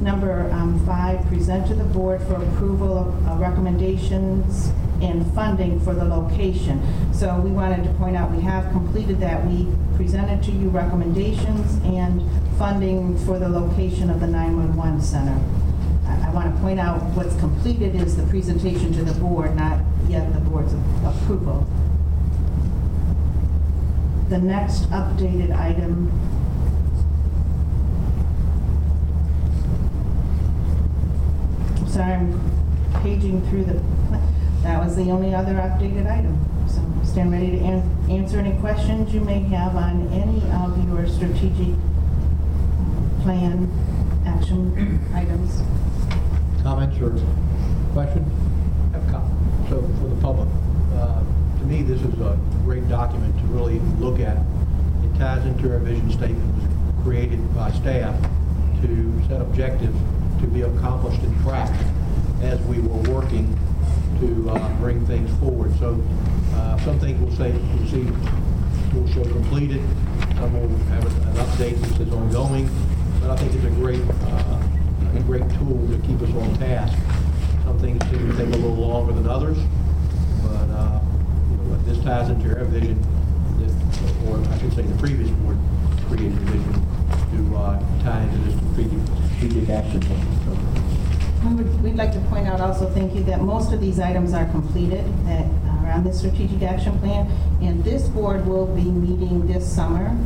number um, five, present to the board for approval of uh, recommendations and funding for the location. So we wanted to point out, we have completed that. We presented to you recommendations and funding for the location of the 911 center. I want to point out what's completed is the presentation to the board, not yet the board's approval. The next updated item sorry, I'm paging through the, that was the only other updated item. So stand ready to an- answer any questions you may have on any of your strategic plan action items. Comments or questions? Have com- So for the public, uh, to me, this is a great document to really look at. It ties into our vision statement was created by staff to set objectives to be accomplished and tracked as we were working to uh, bring things forward. So uh, some things will say, you'll see, will show completed, some will have an update that says ongoing, but I think it's a great, uh, a great tool to keep us on task. Some things seem to take a little longer than others, but, uh, you know, this ties into our vision, that, or I should say the previous board created a vision to uh, tie into this strategic, strategic action plan. Would- We'd like to point out also, thank you, that most of these items are completed that are on the strategic action plan. And this board will be meeting this summer.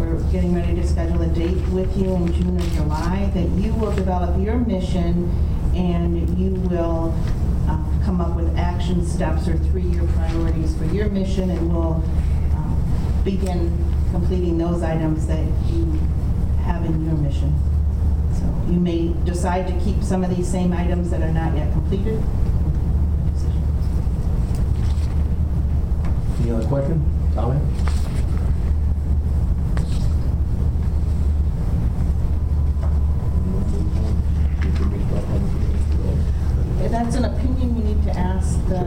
We're getting ready to schedule a date with you in June or July, that you will develop your mission and you will uh, come up with action steps or three-year priorities for your mission and we'll uh, begin completing those items that you have in your mission. So you may decide to keep some of these same items that are not yet completed. Any other question, comment? That's an opinion you need to ask the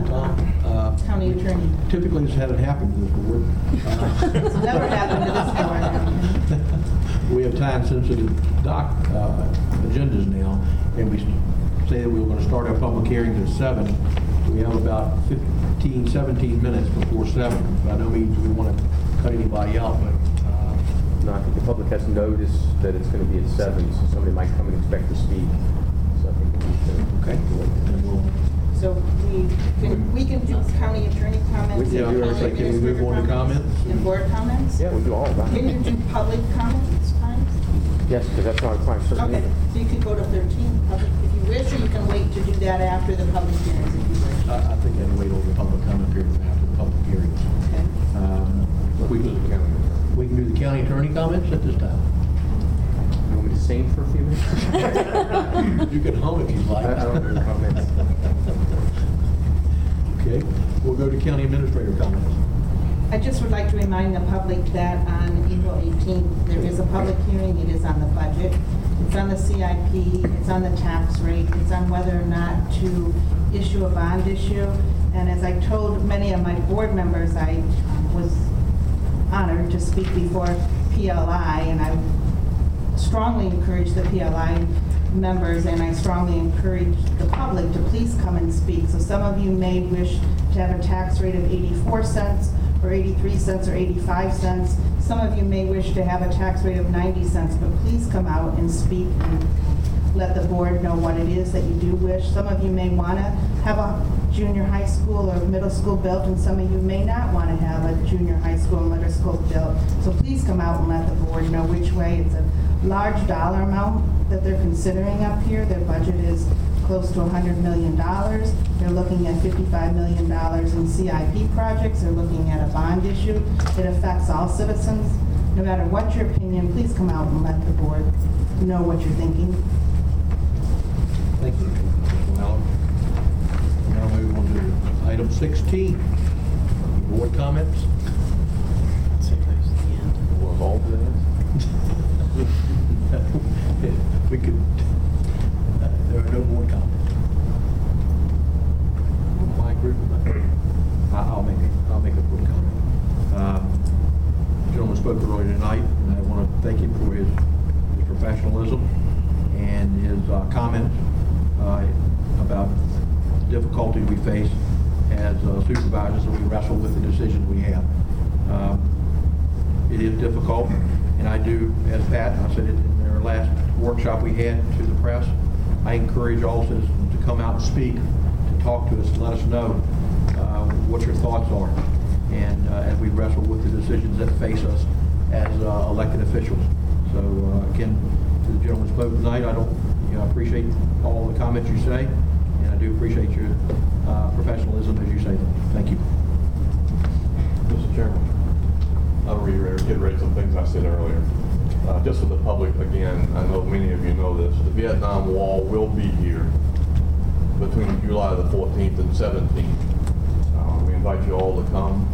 Uh, county attorney. Typically, this hasn't happened to this board. It's never happened to this board. *laughs* We have time-sensitive doc, uh, agendas now, and we say that we were going to start our public hearings at seven. We have about 15, 17 minutes before 7. By no means we want to cut anybody out, but uh, No, I think the public has noticed that it's going to be at seven, so somebody might come and expect to speak. So I think we need to. Okay. then we'll So we can, we can do county attorney comments. We can and do county everything. Can we move on to comments? And board comments? Yeah, we do all of that. Can you do public comments times? Yes, because that's not a time certain. Okay, so you could go to 13 public if you wish, or you can wait to do that after the public hearings if you wish. I I think I'd wait over the public comment period after the public hearings. Okay. Um, We can we can do the county attorney comments at this time. You want me to sing for a few minutes? *laughs* You can hum if you'd like. I I don't do comments. Okay, we'll go to county administrator comments. I just would like to remind the public that on April 18th, there is a public hearing. It is on the budget. It's on the CIP, it's on the tax rate, it's on whether or not to issue a bond issue. And as I told many of my board members, I was honored to speak before PLI, and I strongly encourage the PLI members, and I strongly encourage the public to please come and speak. So some of you may wish to have a tax rate of 84 cents, or 83 cents, or 85 cents. Some of you may wish to have a tax rate of 90 cents, but please come out and speak and let the board know what it is that you do wish. Some of you may want to have a junior high school or middle school built, and some of you may not want to have a junior high school and middle school built. So please come out and let the board know which way. It's a large dollar amount that they're considering up here. Their budget is close to $100 million. They're looking at $55 million in CIP projects. They're looking at a bond issue. It affects all citizens. No matter what your opinion, please come out and let the board know what you're thinking. Thank you. Now, now move on to item 16. Board comments? We're involved in this? We could, uh, there are no board comments. My group, I'll make. I'll make a quick comment. Um, Gentleman spoke earlier tonight, and I want to thank him for his his professionalism and his uh, comments uh, about difficulties we face as uh, supervisors, and we wrestle with the decisions we have. Um, it is difficult, and I do, as Pat, I said it in their last workshop we had to the press, I encourage all citizens to come out and speak, to talk to us, and let us know uh, what your thoughts are, and uh, as we wrestle with the decisions that face us as uh, elected officials. So uh, again, to the gentleman who spoke tonight, I don't, you know, I appreciate all the comments you say, and I do appreciate your uh, professionalism as you say them. Thank you. Mr. Chairman, I'll reiterate some things I said earlier. Uh, Just for the public, again, I know many of you know this, the Vietnam Wall will be here between July the 14th and 17th. Uh, We invite you all to come.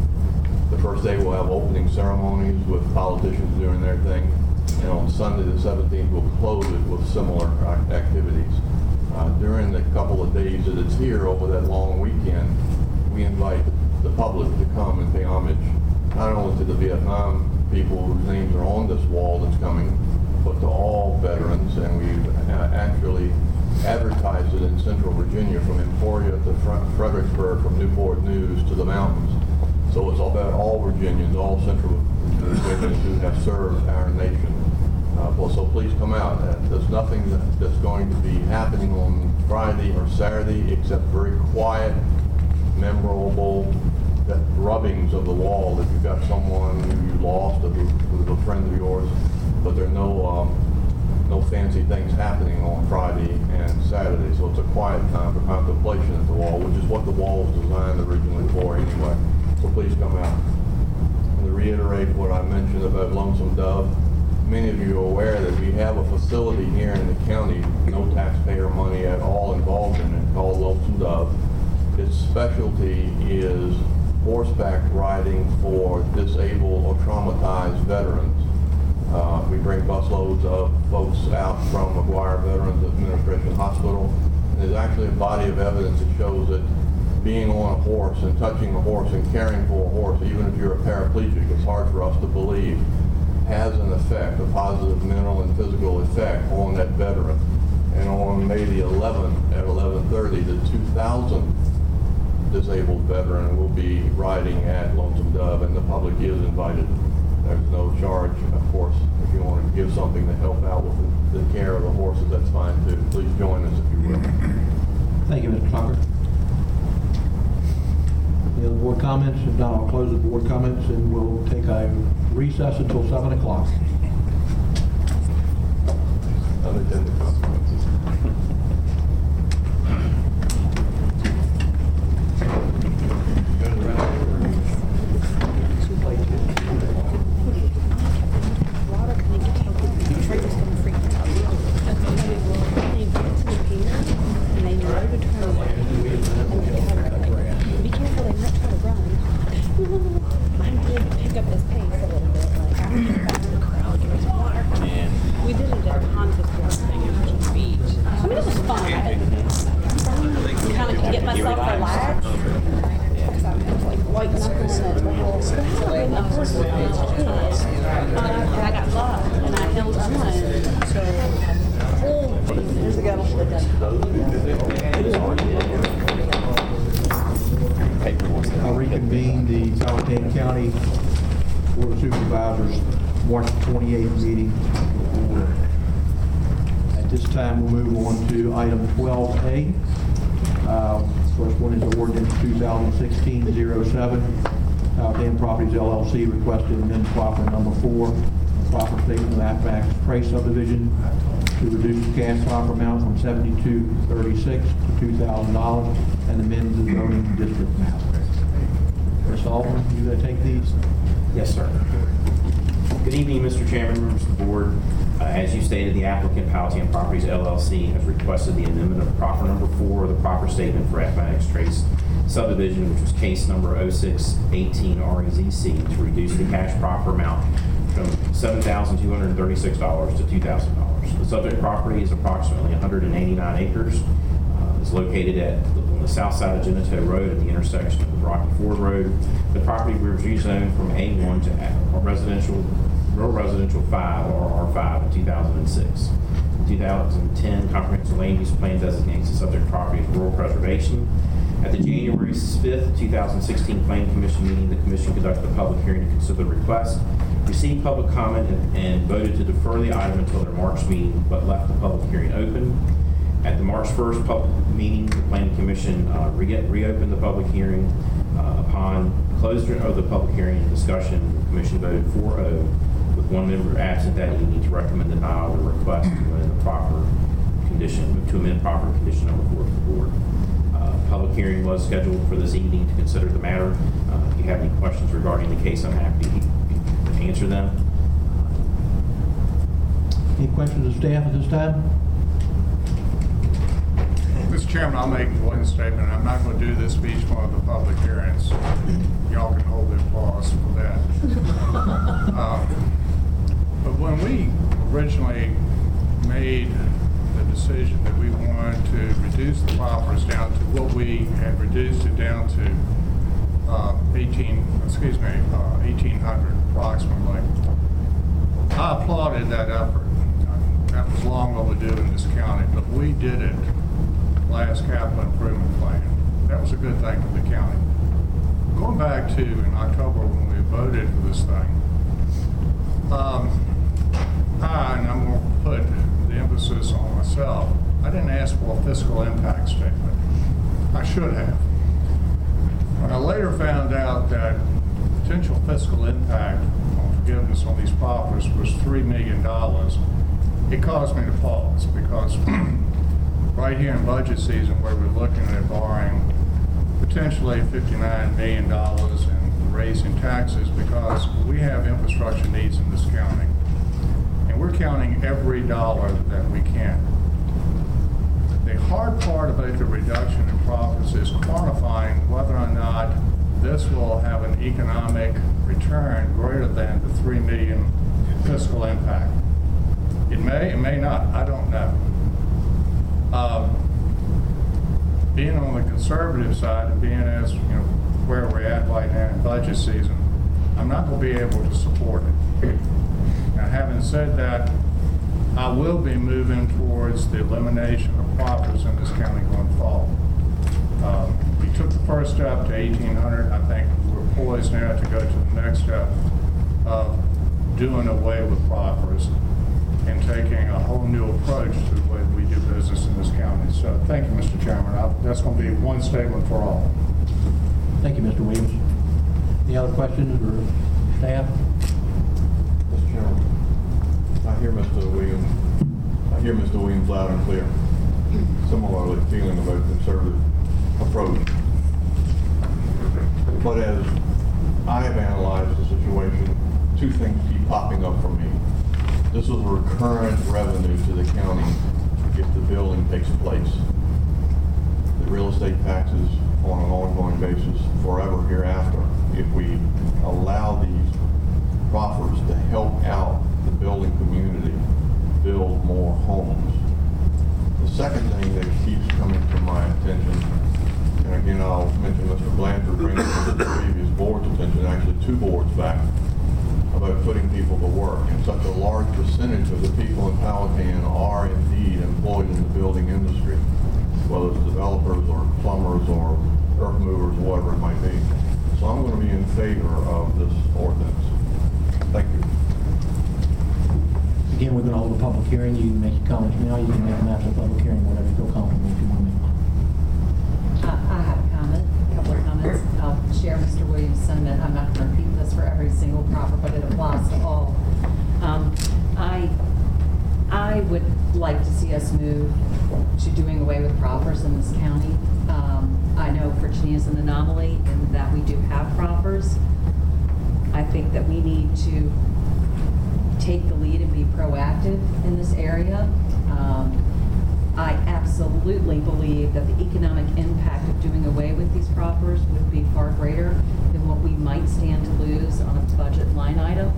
The first day, we'll have opening ceremonies with politicians doing their thing, and on Sunday, the 17th, we'll close it with similar activities. Uh, During the couple of days that it's here over that long weekend, we invite the public to come and pay homage, not only to the Vietnam people whose names are on this wall that's coming, but to all veterans, and we've uh, actually advertised it in central Virginia from Emporia to Fre- Fredericksburg, from Newport News to the mountains. So it's all about all Virginians, all central Virginians who have served our nation. Uh, Well, so please come out. Uh, There's nothing that's going to be happening on Friday or Saturday except very quiet, memorable rubbings of the wall that you've got someone who you lost a friend of yours, but there are no, um, no fancy things happening on Friday and Saturday. So it's a quiet time for contemplation at the wall, which is what the wall was designed originally for anyway. So please come out. And to reiterate what I mentioned about Lonesome Dove, many of you are aware that we have a facility here in the county, no taxpayer money at all involved in it, called Lonesome Dove. Its specialty is horseback riding for disabled or traumatized veterans. Uh, We bring busloads of folks out from McGuire Veterans Administration Hospital. And There's actually a body of evidence that shows that being on a horse and touching a horse and caring for a horse, even if you're a paraplegic, it's hard for us to believe, has an effect, a positive mental and physical effect on that veteran. And on May the 11th at 11:30, the 2,000th disabled veteran will be riding at Lonesome Dove, and the public is invited. There's no charge, of course. If you want to give something to help out with the- the care of the horses, that's fine too. Please join us if you will. Thank you, Mr. Tucker. Any other board comments? If not, I'll close the board comments and we'll take a recess until 7 o'clock. Unintended consequences. Be careful, they might try to run. Mine did pick up his pace a little bit, like after he got in the crowd, give me some water. We did it at a Pontus Sports thing in Virginia Beach. I mean, it was fun. I had kind of get myself relaxed. Because I was like white knuckling it the whole, so how do I know horse when I was a kid? Uh, And I got lost and I held on, so, oh, years ago. I'll reconvene the Powhatan County Board of Supervisors March 28th meeting. At this time, we'll move on to item 12A. Uh, First one is ordinance 2016-07. Powhatan Properties LLC requested amend proffer number four, proffer statement of Appomattox Trace subdivision to reduce the cash offer amount from 7236 to $2,000 and amend the zoning district map. Ms. Alderman, you gonna take these? Yes, sir. Good evening, Mr. Chairman, members of the board. Uh, As you stated, the applicant Powhatan Properties LLC has requested the amendment of proffer number four, the proffer statement for Appomattox Trace subdivision, which was case number 0618 REZC, to reduce the cash proffer amount from $7,236 to $2,000. The subject property is approximately 189 acres. Uh, It's located at, on the south side of Genito Road at the intersection of Rocky Ford Road. The property was rezoned from A1 to residential, rural residential 5 or R5 in 2006. 2010 comprehensive land use plan designates the subject property as rural preservation. At the January 5th, 2016 Planning Commission meeting, the commission conducted a public hearing to consider the request, received public comment, and- and voted to defer the item until their March meeting, but left the public hearing open. At the March 1st public meeting, the planning commission uh, re- reopened the public hearing. Uh, Upon closure of the public hearing and discussion, the commission voted 4-0 with one member absent that evening to recommend denial of the request to amend the proffer condition, to amend proffer condition number four to the board. Uh, Public hearing was scheduled for this evening to consider the matter. Uh, If you have any questions regarding the case, I'm happy answer them. Any questions of staff at this time? Mr. Chairman, I'll make one statement. I'm not going to do this for one of the public hearings. Y'all can hold the applause for that. Um, *laughs* But when we originally made the decision that we wanted to reduce the proffers down to what we had reduced it down to uh, 18, excuse me, uh, 1,800 approximately, I applauded that effort. That was long overdue in this county, but we did it last capital improvement plan. That was a good thing for the county. Going back to in October when we voted for this thing, um, I, and I'm going to put the emphasis on myself, I didn't ask for a fiscal impact statement. I should have. When I later found out that potential fiscal impact on forgiveness on these properties was $3 million, it caused me to pause because *clears throat* right here in budget season where we're looking at borrowing potentially $59 million and raising taxes because we have infrastructure needs in this county. And we're counting every dollar that we can. The hard part about the reduction in proffers is quantifying whether or not this will have an economic return greater than the 3 million fiscal impact. It may, it may not, I don't know. Um, Being on the conservative side and being as, you know, where we're at right now in budget season, I'm not going to be able to support it. Now, having said that, I will be moving towards the elimination of properties in this county going forward. Um, took the first step to eighteen hundred, I think we're poised now to go to the next step of doing away with proffers and taking a whole new approach to the way we do business in this county. So thank you, Mr. Chairman. I- That's going to be one statement for all. Thank you, Mr. Williams. Any other questions or staff? Mr. Chairman, I hear Mr. Williams, I hear Mr. Williams loud and clear. Similarly feeling about the conservative approach. But as I have analyzed the situation, two things keep popping up for me. This is a recurrent revenue to the county if the building takes place. The real estate taxes on an ongoing basis forever hereafter. If we allow these proffers to help out the building community, build more homes. The second thing that keeps coming to my attention, and again, I'll mention Mr. Blanford bringing the previous board's attention, actually two boards back, about putting people to work. And such a large percentage of the people in Powhatan are indeed employed in the building industry, whether it's developers or plumbers or earth movers, or whatever it might be. So I'm going to be in favor of this ordinance. Thank you. Again, we're going to hold a public hearing. You can make your comments now, you can make them after the public hearing, you feel comfortable if you want to make. I I have a comment, a couple of comments. I'll Mr. Williams' sentiment. I'm not going to repeat this for every single proffer, but it applies to all. Um, I, I would like to see us move to doing away with proffers in this county. Um, I know Virginia is an anomaly in that we do have proffers. I think that we need to take the lead and be proactive in this area. Um, I absolutely believe that the economic impact of doing away with these proffers would be far greater than what we might stand to lose on a budget line item.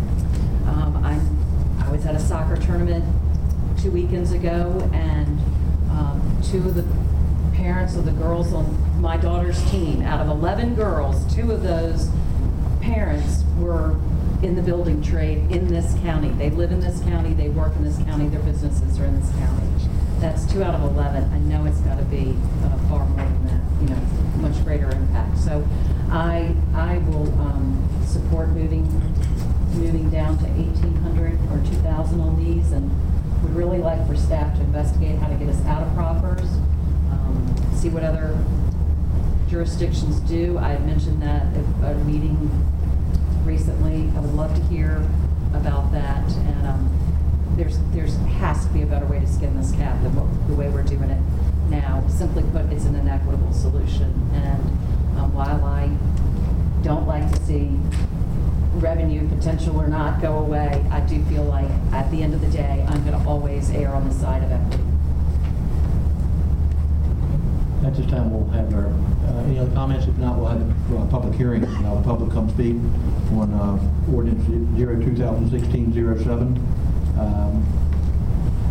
Um, I'm, I was at a soccer tournament two weekends ago, and um, two of the parents of the girls on my daughter's team, out of 11 girls, two of those parents were in the building trade in this county. They live in this county, they work in this county, their businesses are in this county. That's two out of 11. I know it's got to be uh, far more than that, you know, much greater impact. So I, I will um, support moving, moving down to 1,800 or 2,000 on these and would really like for staff to investigate how to get us out of proffers, um, see what other jurisdictions do. I had mentioned that at a meeting recently. I would love to hear about that. And um, there's, there's, has to be a better way to skin this cat than what, the way we're doing it now. Simply put, it's an inequitable solution. And um, while I don't like to see revenue potential or not go away, I do feel like at the end of the day, I'm going to always err on the side of equity. At this time, we'll have our, uh, any other comments? If not, we'll have a public hearing. Allow the public come speak on uh, ordinance 0-2016-07. Um,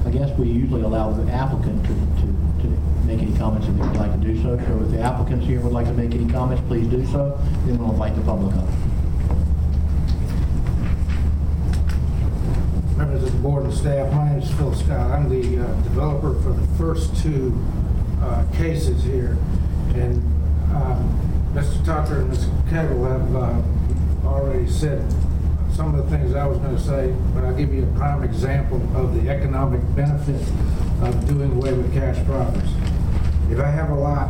I guess we usually allow the applicant to, to, to make any comments if they would like to do so. So if the applicants here would like to make any comments, please do so. Then we'll invite the public up. Members of the board and staff, my name is Phil Scott. I'm the uh, developer for the first two uh, cases here. And um, Mr. Tucker and Ms. Kettle have uh, already said some of the things I was going to say, but I'll give you a prime example of the economic benefit of doing away with cash proffers. If I have a lot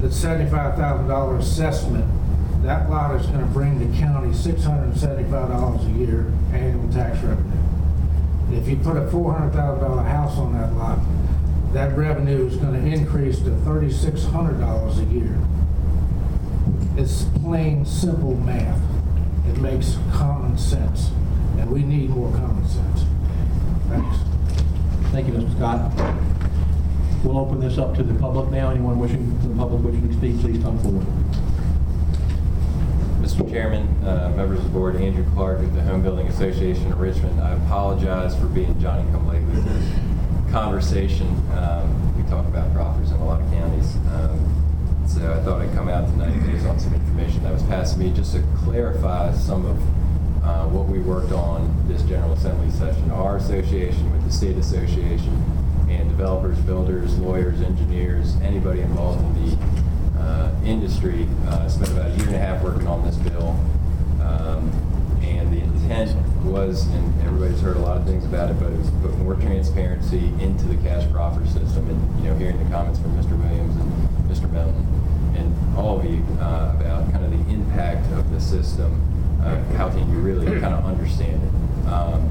that's $75,000 assessment, that lot is going to bring the county $675 a year annual tax revenue. If you put a $400,000 house on that lot, that revenue is going to increase to $3,600 a year. It's plain, simple math. It makes common sense, and we need more common sense. Thanks. Thank you, Mr. Scott. We'll open this up to the public now. Anyone wishing, the public wishing to speak, please come forward. Mr. Chairman, uh, members of the board, Andrew Clark at the Home Building Association of Richmond. I apologize for being Johnny come lately with this conversation. Um, we talk about proffers in a lot of counties. Um, so I thought I'd come out tonight based on some information that was passed to me just to clarify some of uh, what we worked on this General Assembly session. Our association with the State Association and developers, builders, lawyers, engineers, anybody involved in the uh, industry, uh, spent about a year and a half working on this bill. Um, And the intent was, and everybody's heard a lot of things about it, but it was to put more transparency into the cash proffer system. And, you know, hearing the comments from Mr. Williams and Mr. Melton and all of you uh, about kind of the impact of the system, uh, how can you really kind of understand it? Um,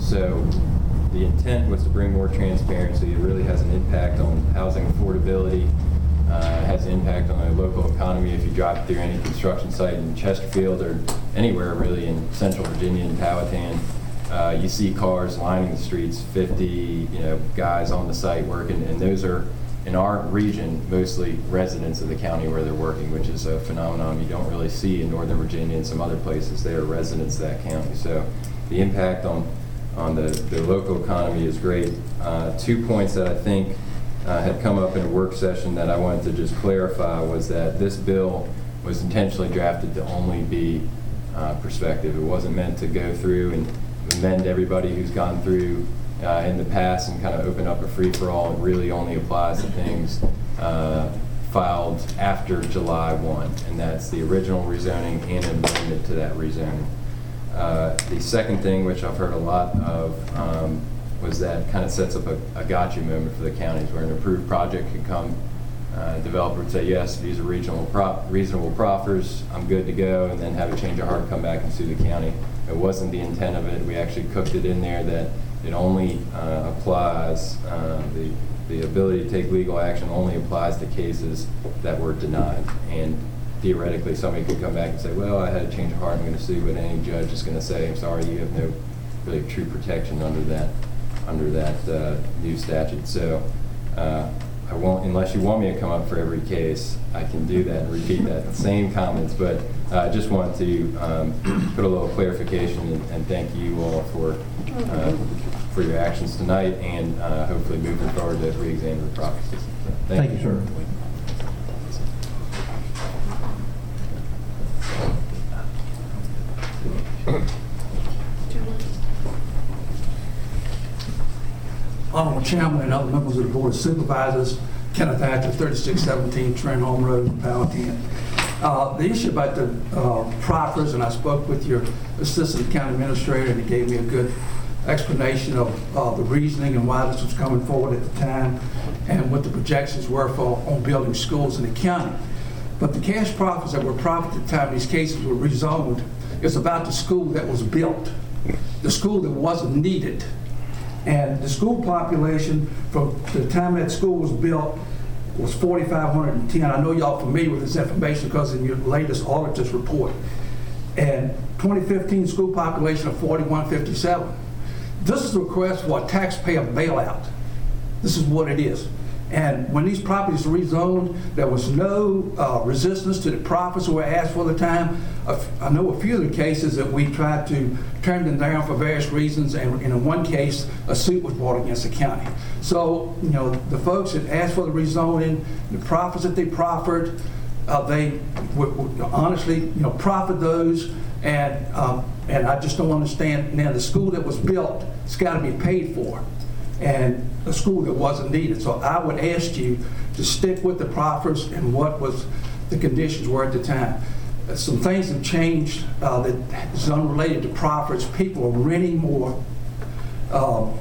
So the intent was to bring more transparency. It really has an impact on housing affordability. Uh, has an impact on the local economy. If you drive through any construction site in Chesterfield or anywhere really in central Virginia and Powhatan, uh, you see cars lining the streets, 50, you know, guys on the site working, and those are, in our region, mostly residents of the county where they're working, which is a phenomenon you don't really see in Northern Virginia and some other places. They are residents of that county. So the impact on, on the, the local economy is great. Uh, Two points that I think uh, had come up in a work session that I wanted to just clarify was that this bill was intentionally drafted to only be uh, prospective. It wasn't meant to go through and amend everybody who's gone through uh, in the past and kind of open up a free-for-all. It really only applies to things uh, filed after July 1, and that's the original rezoning and an amendment to that rezoning. Uh, The second thing, which I've heard a lot of, um, was that kind of sets up a a gotcha moment for the counties, where an approved project could come, uh, developer would say, yes, these are regional prop, reasonable proffers, I'm good to go, and then have a change of heart, come back and sue the county. It wasn't the intent of it, we actually cooked it in there that it only uh, applies, uh, the, the ability to take legal action only applies to cases that were denied. And theoretically, somebody could come back and say, well, I had a change of heart, I'm going to sue, but any judge is going to say, I'm sorry, you have no really true protection under that, under that uh, new statute. So uh, I won't, unless you want me to come up for every case, I can do that and repeat that *laughs* same comments, but uh, I just want to um, put a little clarification and and thank you all for, uh, for your actions tonight and uh, hopefully moving forward to re-examine the processes. So, Thank you, sir. Honorable Chairman and other members of the Board of Supervisors, Kenneth Hatcher, 3617 Trent Home Road in Powhatan. Uh, The issue about the uh, proffers, and I spoke with your Assistant County Administrator, and he gave me a good explanation of uh, the reasoning and why this was coming forward at the time, and what the projections were for on building schools in the county. But the cash proffers that were profit at the time these cases were rezoned, is about the school that was built, the school that wasn't needed. And the school population from the time that school was built was 4,510. I know y'all familiar with this information because in your latest auditor's report. And 2015 school population of 4157. This is a request for a taxpayer bailout. This is what it is. And when these properties were rezoned, there was no uh, resistance to the proffers that were asked for the time. I know a few of the cases that we tried to turn them down for various reasons, and in one case, a suit was brought against the county. So, you know, the folks that asked for the rezoning, the proffers that they proffered, uh, they honestly, you know, profit those, and, um, and I just don't understand, now, the school that was built, it's got to be paid for and a school that wasn't needed. So I would ask you to stick with the proffers and what was, the conditions were at the time. Uh, Some things have changed uh, that is unrelated to proffers. People are renting more. Um,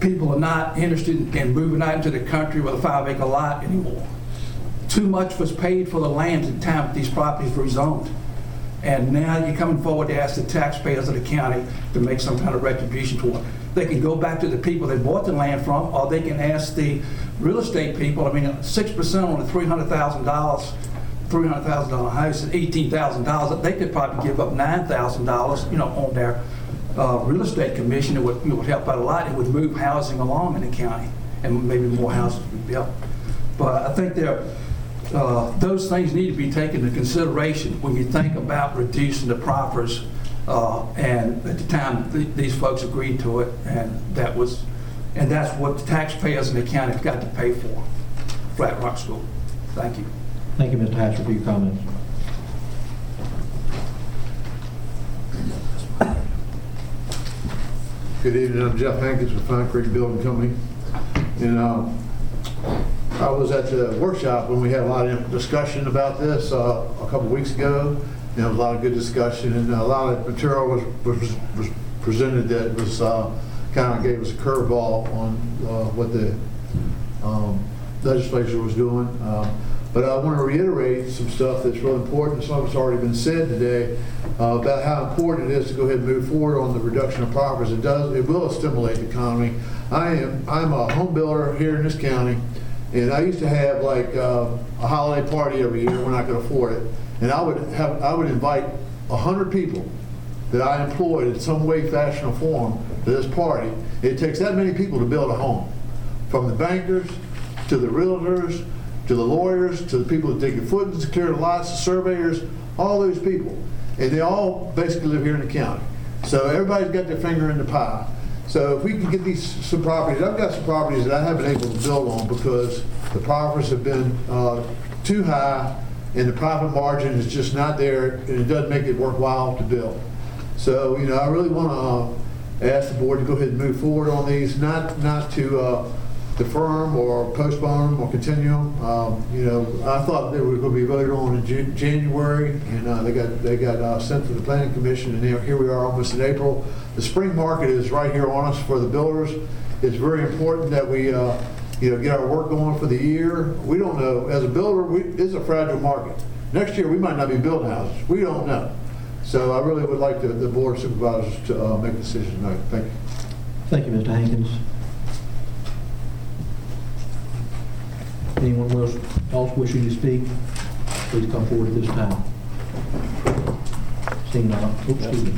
People are not interested in moving out into the country with a five acre lot anymore. Too much was paid for the land at the time these properties were zoned. And now you're coming forward to ask the taxpayers of the county to make some kind of retribution for it. They can go back to the people they bought the land from, or they can ask the real estate people, I mean, six percent on a three hundred thousand dollars, three hundred thousand dollar house, is eighteen thousand dollars, they could probably give up nine thousand dollars, you know, on their, uh, real estate commission, it would, it would help out a lot, it would move housing along in the county, and maybe more houses would be built. But I think there, uh, those things need to be taken into consideration when you think about reducing the proffers. Uh, And at the time, th- these folks agreed to it, and that was, and that's what the taxpayers in the county have got to pay for, Flat Rock School. Thank you. Thank you, Mr. Hatcher, for your comments. Good evening, I'm Jeff Hankins with Pine Creek Building Company. And uh, I was at the workshop when we had a lot of discussion about this uh, a couple weeks ago. There was a lot of good discussion and a lot of material was, was, was presented that was, kind of gave us a curveball on uh, what the um, legislature was doing. Uh, But I want to reiterate some stuff that's real important, some of it's already been said today, uh, about how important it is to go ahead and move forward on the reduction of properties. It does, it will stimulate the economy. I am, I'm a home builder here in this county, and I used to have like uh, a holiday party every year when I could afford it. And I would have, I would invite hundred people that I employed in some way, fashion, or form to this party. It takes that many people to build a home, from the bankers to the realtors to the lawyers to the people that dig the footings, clear the lots, the surveyors, all those people, and they all basically live here in the county. So everybody's got their finger in the pie. So if we can get these some properties, I've got some properties that I haven't been able to build on because the proffers have been uh, too high and the profit margin is just not there and it doesn't make it worthwhile to build. So, you know, I really want to uh, ask the board to go ahead and move forward on these, not, not to uh, defer or postpone or continue. Um, You know, I thought they were going to be voted on in Jan- January, and uh, they got, they got uh, sent to the planning commission, and here here we are almost in April. The spring market is right here on us for the builders. It's very important that we, uh, you know, get our work going for the year. We don't know, as a builder, we, it's a fragile market. Next year, we might not be building houses. We don't know. So I really would like the, the board of supervisors to uh, make a decision tonight. Thank you. Thank you, Mr. Hankins. Anyone else else wishing to speak, please come forward at this time. Seeing none, oops, excuse me.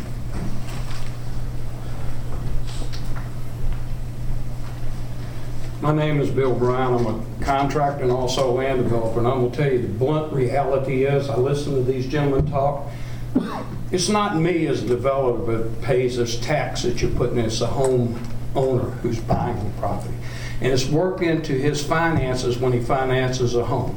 My name is Bill Brown. I'm a contractor and also a land developer, and I'm going to tell you the blunt reality is, I listen to these gentlemen talk. It's not me as a developer that pays this tax that you're putting in, it's the home owner who's buying the property. And it's worked into his finances when he finances a home.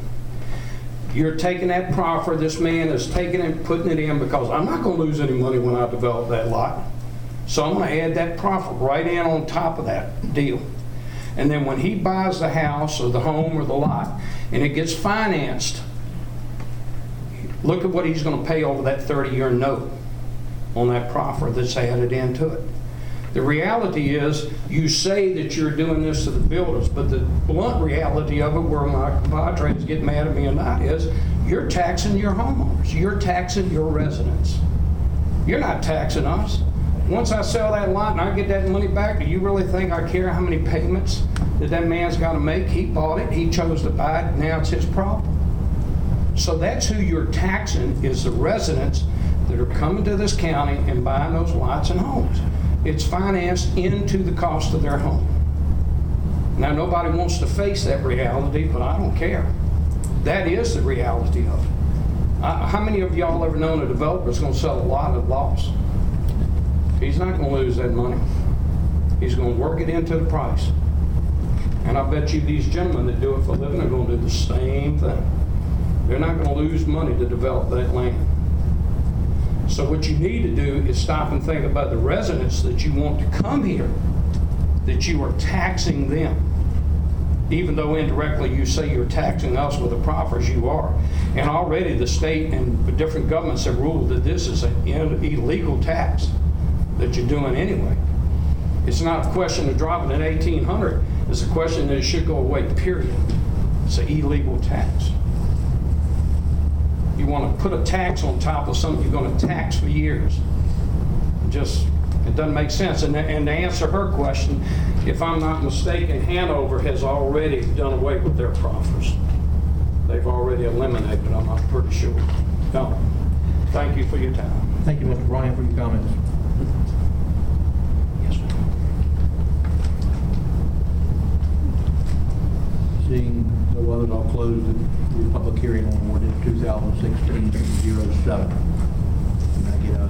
You're taking that profit, this man is taking it, putting it in, because I'm not going to lose any money when I develop that lot. So I'm going to add that profit right in on top of that deal. And then when he buys the house or the home or the lot, and it gets financed, look at what he's going to pay over that 30-year note on that proffer that's added into it. The reality is, you say that you're doing this to the builders, but the blunt reality of it, where my compadres get mad at me or not, is you're taxing your homeowners. You're taxing your residents. You're not taxing us. Once I sell that lot and I get that money back, do you really think I care how many payments that that man's got to make? He bought it, he chose to buy it, now it's his problem. So that's who you're taxing, is the residents that are coming to this county and buying those lots and homes. It's financed into the cost of their home. Now, nobody wants to face that reality, but I don't care. That is the reality of it. I- How many of y'all ever known a developer that's gonna sell a lot at loss? He's not gonna lose that money. He's gonna work it into the price. And I bet you these gentlemen that do it for a living are gonna do the same thing. They're not gonna lose money to develop that land. So what you need to do is stop and think about the residents that you want to come here, that you are taxing them. Even though indirectly you say you're taxing us with the proffers you are. And already the state and the different governments have ruled that this is an illegal tax that you're doing anyway. It's not a question of dropping it 1,800, it's a question that it should go away, period. It's an illegal tax. You want to put a tax on top of something you're going to tax for years. Just, it doesn't make sense. And, and to answer her question, if I'm not mistaken, Hanover has already done away with their proffers. They've already eliminated them, I'm pretty sure. No. Thank you for your time. Thank you, Mr. Bryan, for your comments. Seeing no others, I'll close the the public hearing on ordinance 2016-07. Can I get a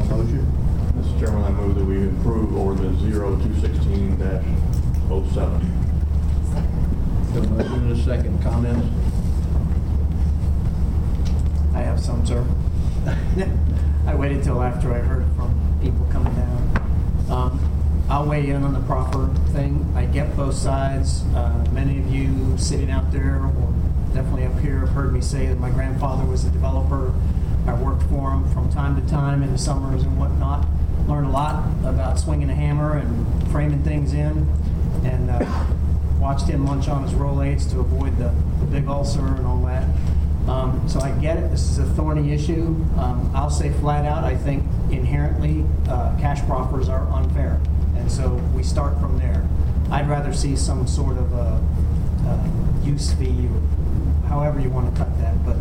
a motion? Mr. Chairman, I move that we approve ordinance 0216-07. Got a motion and a second. Comments? I have some, sir. *laughs* I waited till after I heard from people coming down. Um, I'll I'll weigh in on the proffer thing. I get both sides. Uh, Many of you sitting out there, or definitely up here, have heard me say that my grandfather was a developer. I worked for him from time to time in the summers and whatnot. Learned a lot about swinging a hammer and framing things in, and uh, watched him munch on his Rolaids to avoid the the big ulcer and all that. Um, So I get it, this is a thorny issue. Um, I'll say flat out, I think inherently, uh, cash proffers are unfair. And so we start from there. I'd rather see some sort of a uh, use fee, or however you want to cut that, but,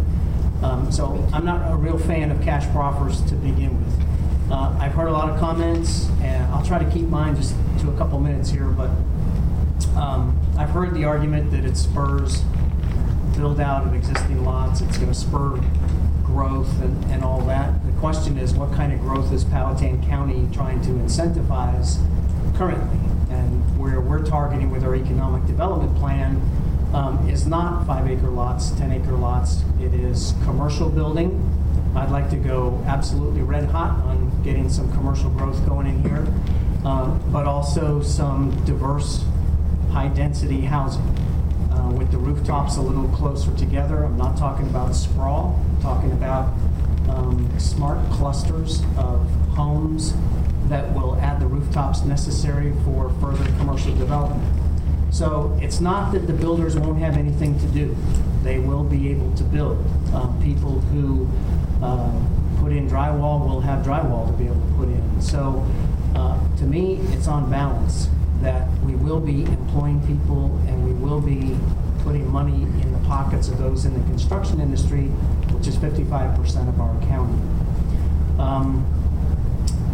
um, so I'm not a real fan of cash proffers to begin with. Uh, I've heard a lot of comments, and I'll try to keep mine just to a couple minutes here, but um, I've heard the argument that it spurs build out of existing lots, it's gonna spur growth and, and all that. The question is, what kind of growth is Powhatan County trying to incentivize currently? And where we're targeting with our economic development plan um, is not five acre lots, 10 acre lots. It is commercial building. I'd like to go absolutely red hot on getting some commercial growth going in here, uh, but also some diverse, high-density housing uh, with the rooftops a little closer together. I'm not talking about sprawl, I'm talking about um, smart clusters of homes that will add the rooftops necessary for further commercial development. So it's not that the builders won't have anything to do. They will be able to build. Um, People who uh, put in drywall will have drywall to be able to put in. So uh, to me, it's on balance that we will be employing people and we will be putting money in the pockets of those in the construction industry, which is 55% of our county. Um,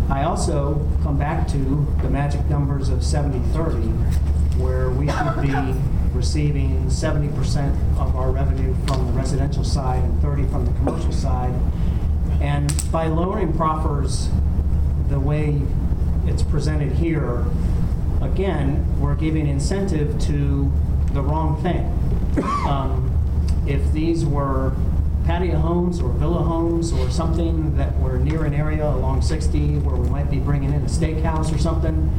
I also come back to the magic numbers of 70-30, where we should be receiving 70% of our revenue from the residential side and 30 from the commercial side. And by lowering proffers the way it's presented here, again, we're giving incentive to the wrong thing. Um, If these were patio homes or villa homes or something that were near an area along 60 where we might be bringing in a steakhouse or something,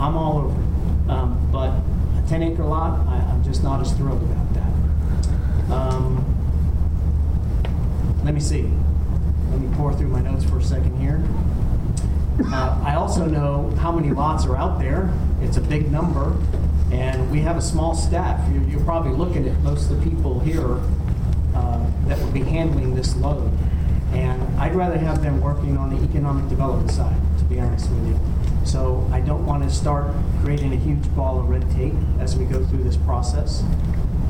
I'm all over it. Um, But a 10 acre lot, I- I'm just not as thrilled about that. Um, Let me see. Let me pour through my notes for a second here. Uh, I also know how many lots are out there. It's a big number, and we have a small staff. You're, you're probably looking at most of the people here uh, that would be handling this load. And I'd rather have them working on the economic development side, to be honest with you. So I don't want to start creating a huge ball of red tape as we go through this process.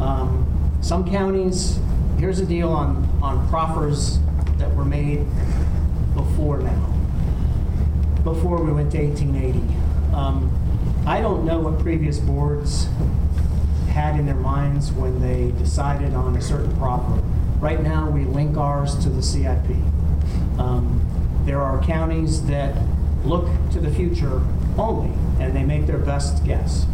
Um, Some counties, here's a deal on, on proffers that were made before now before we went to 1880. Um, I don't know what previous boards had in their minds when they decided on a certain proffer. Right now, we link ours to the CIP. Um, There are counties that look to the future only, and they make their best guess.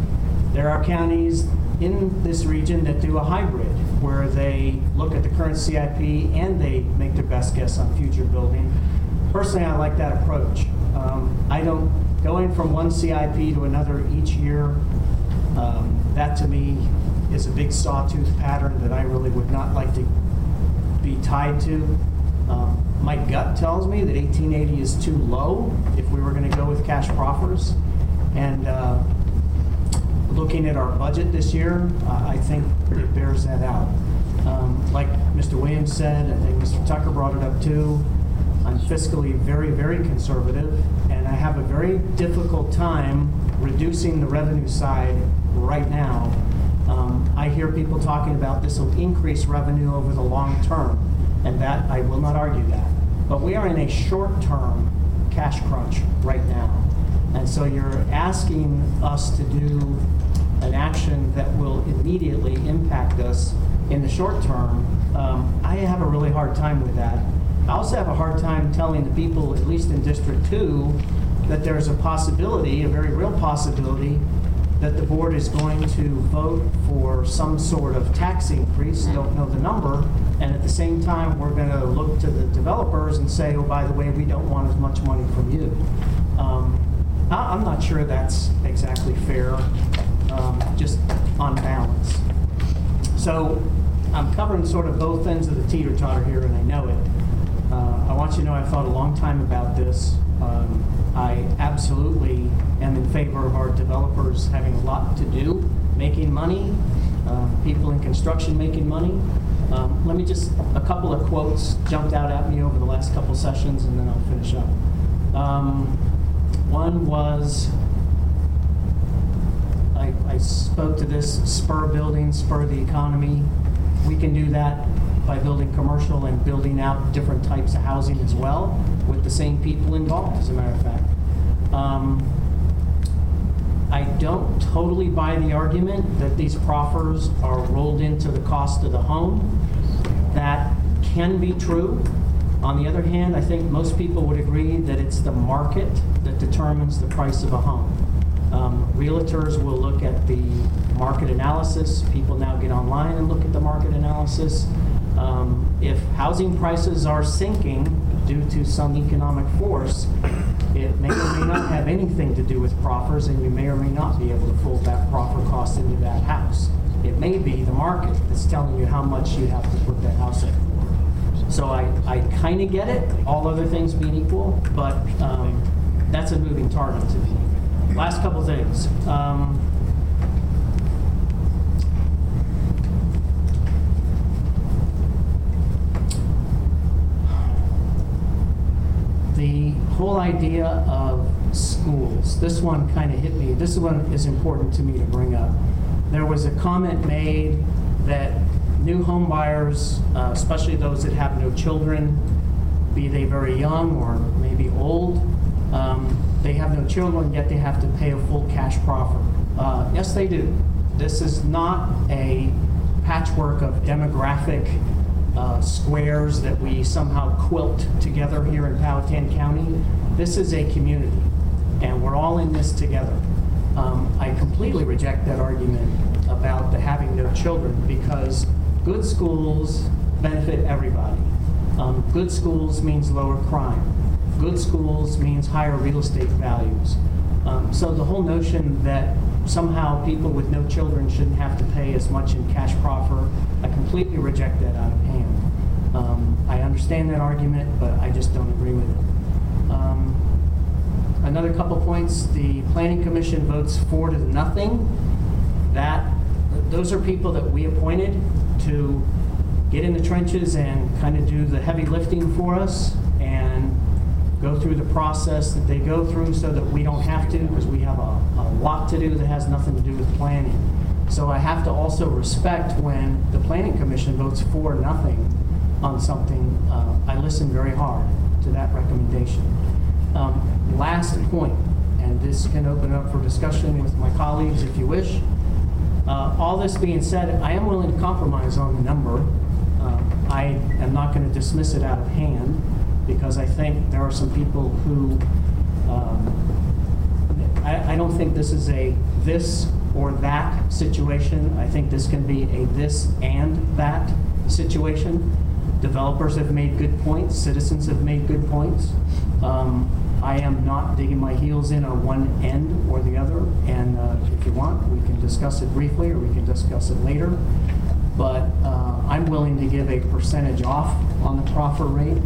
There are counties in this region that do a hybrid, where they look at the current CIP and they make their best guess on future building. Personally, I like that approach. Um, I don't, going from one CIP to another each year, um, that to me is a big sawtooth pattern that I really would not like to be tied to. Um, My gut tells me that 1880 is too low if we were going to go with cash proffers. And uh, looking at our budget this year, uh, I think it bears that out. Um, Like Mr. Williams said, I think Mr. Tucker brought it up too, I'm fiscally very, very conservative, and I have a very difficult time reducing the revenue side right now. Um, I hear people talking about this will increase revenue over the long term, and that, I will not argue that. But we are in a short-term cash crunch right now. And so you're asking us to do an action that will immediately impact us in the short term. Um, I have a really hard time with that. I also have a hard time telling the people, at least in District Two, that there's a possibility, a very real possibility, that the board is going to vote for some sort of tax increase, don't know the number, and at the same time, we're going to look to the developers and say, oh, by the way, we don't want as much money from you. Um, I- I'm not sure that's exactly fair, um, just on balance. So I'm covering sort of both ends of the teeter-totter here, and I know it. Uh, I want you to know I've thought a long time about this. Um, I absolutely am in favor of our developers having a lot to do, making money, um, people in construction making money. Um, Let me just, a couple of quotes jumped out at me over the last couple sessions, and then I'll finish up. Um, One was, I, I spoke to this spur building, spur the economy. We can do that by building commercial and building out different types of housing as well with the same people involved, as a matter of fact. Um, I don't totally buy the argument that these proffers are rolled into the cost of the home. That can be true. On the other hand, I think most people would agree that it's the market that determines the price of a home. Um, Realtors will look at the market analysis. People now get online and look at the market analysis. Um, If housing prices are sinking due to some economic force, it may or may not have anything to do with proffers, and you may or may not be able to fold that proffer cost into that house. It may be the market that's telling you how much you have to put that house for. So I, I kind of get it, all other things being equal, but um, that's a moving target to me. Last couple things. Um, the whole idea of schools, this one kind of hit me. This one is important to me to bring up. There was a comment made that new home buyers, uh, especially those that have no children, be they very young or maybe old, um, they have no children, yet they have to pay a full cash proffer. Uh, yes, they do. This is not a patchwork of demographic uh, squares that we somehow quilt together here in Powhatan County. This is a community, and we're all in this together. Um, I completely reject that argument about the having no children because good schools benefit everybody. Um, Good schools means lower crime. Good schools means higher real estate values. Um, So the whole notion that somehow people with no children shouldn't have to pay as much in cash proffer, I completely reject that out of hand. Um, I understand that argument, but I just don't agree with it. Um, Another couple points, the planning commission votes four to nothing. That, those are people that we appointed to get in the trenches and kind of do the heavy lifting for us and go through the process that they go through so that we don't have to, because we have a, a lot to do that has nothing to do with planning. So I have to also respect when the planning commission votes for nothing on something, uh, I listen very hard to that recommendation. Um, Last point, and this can open up for discussion with my colleagues if you wish. Uh, All this being said, I am willing to compromise on the number. Uh, I am not going to dismiss it out of hand because I think there are some people who, um, I I don't think this is a this or that situation. I think this can be a this and that situation. Developers have made good points, citizens have made good points. Um, I am not digging my heels in on one end or the other, and uh, if you want, we can discuss it briefly, or we can discuss it later. But uh, I'm willing to give a percentage off on the proffer rate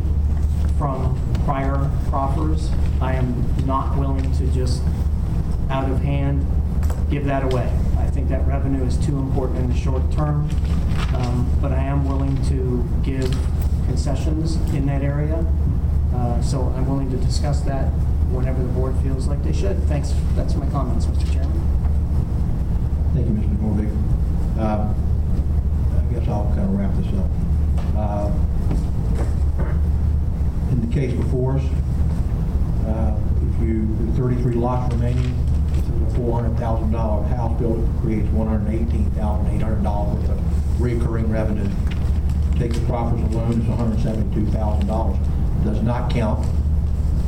from prior proffers. I am not willing to just, out of hand, give that away. I think that revenue is too important in the short term, um, but I am willing to give concessions in that area. Uh, So I'm willing to discuss that whenever the board feels like they should. Thanks, that's my comments, Mr. Chairman. Thank you, Mr. Nordvig. Uh, I guess I'll kind of wrap this up. Uh, In the case before us, uh, if you, the 33 lots remaining, $400,000 house built, creates $118,800 worth of recurring revenue. Take the proffers alone, it's $172,000. Does not count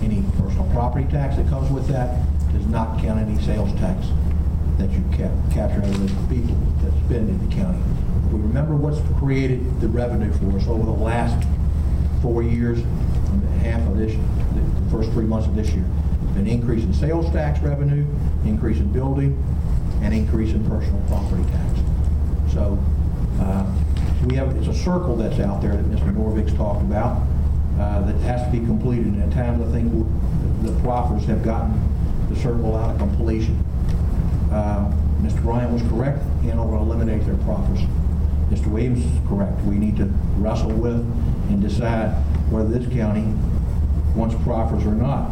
any personal property tax that comes with that, does not count any sales tax that you cap- capture out of the people that spend in the county. We remember what's created the revenue for us over the last four years, half of this, the first three months of this year. An increase in sales tax revenue, increase in building, and increase in personal property tax. So, uh, we have, it's a circle that's out there that Mr. Nordvig's talked about, uh, that has to be completed, and at times I think the proffers have gotten the circle out of completion. Uh, Mr. Ryan was correct, Hanover will eliminate their proffers. Mr. Williams is correct, we need to wrestle with and decide whether this county wants proffers or not.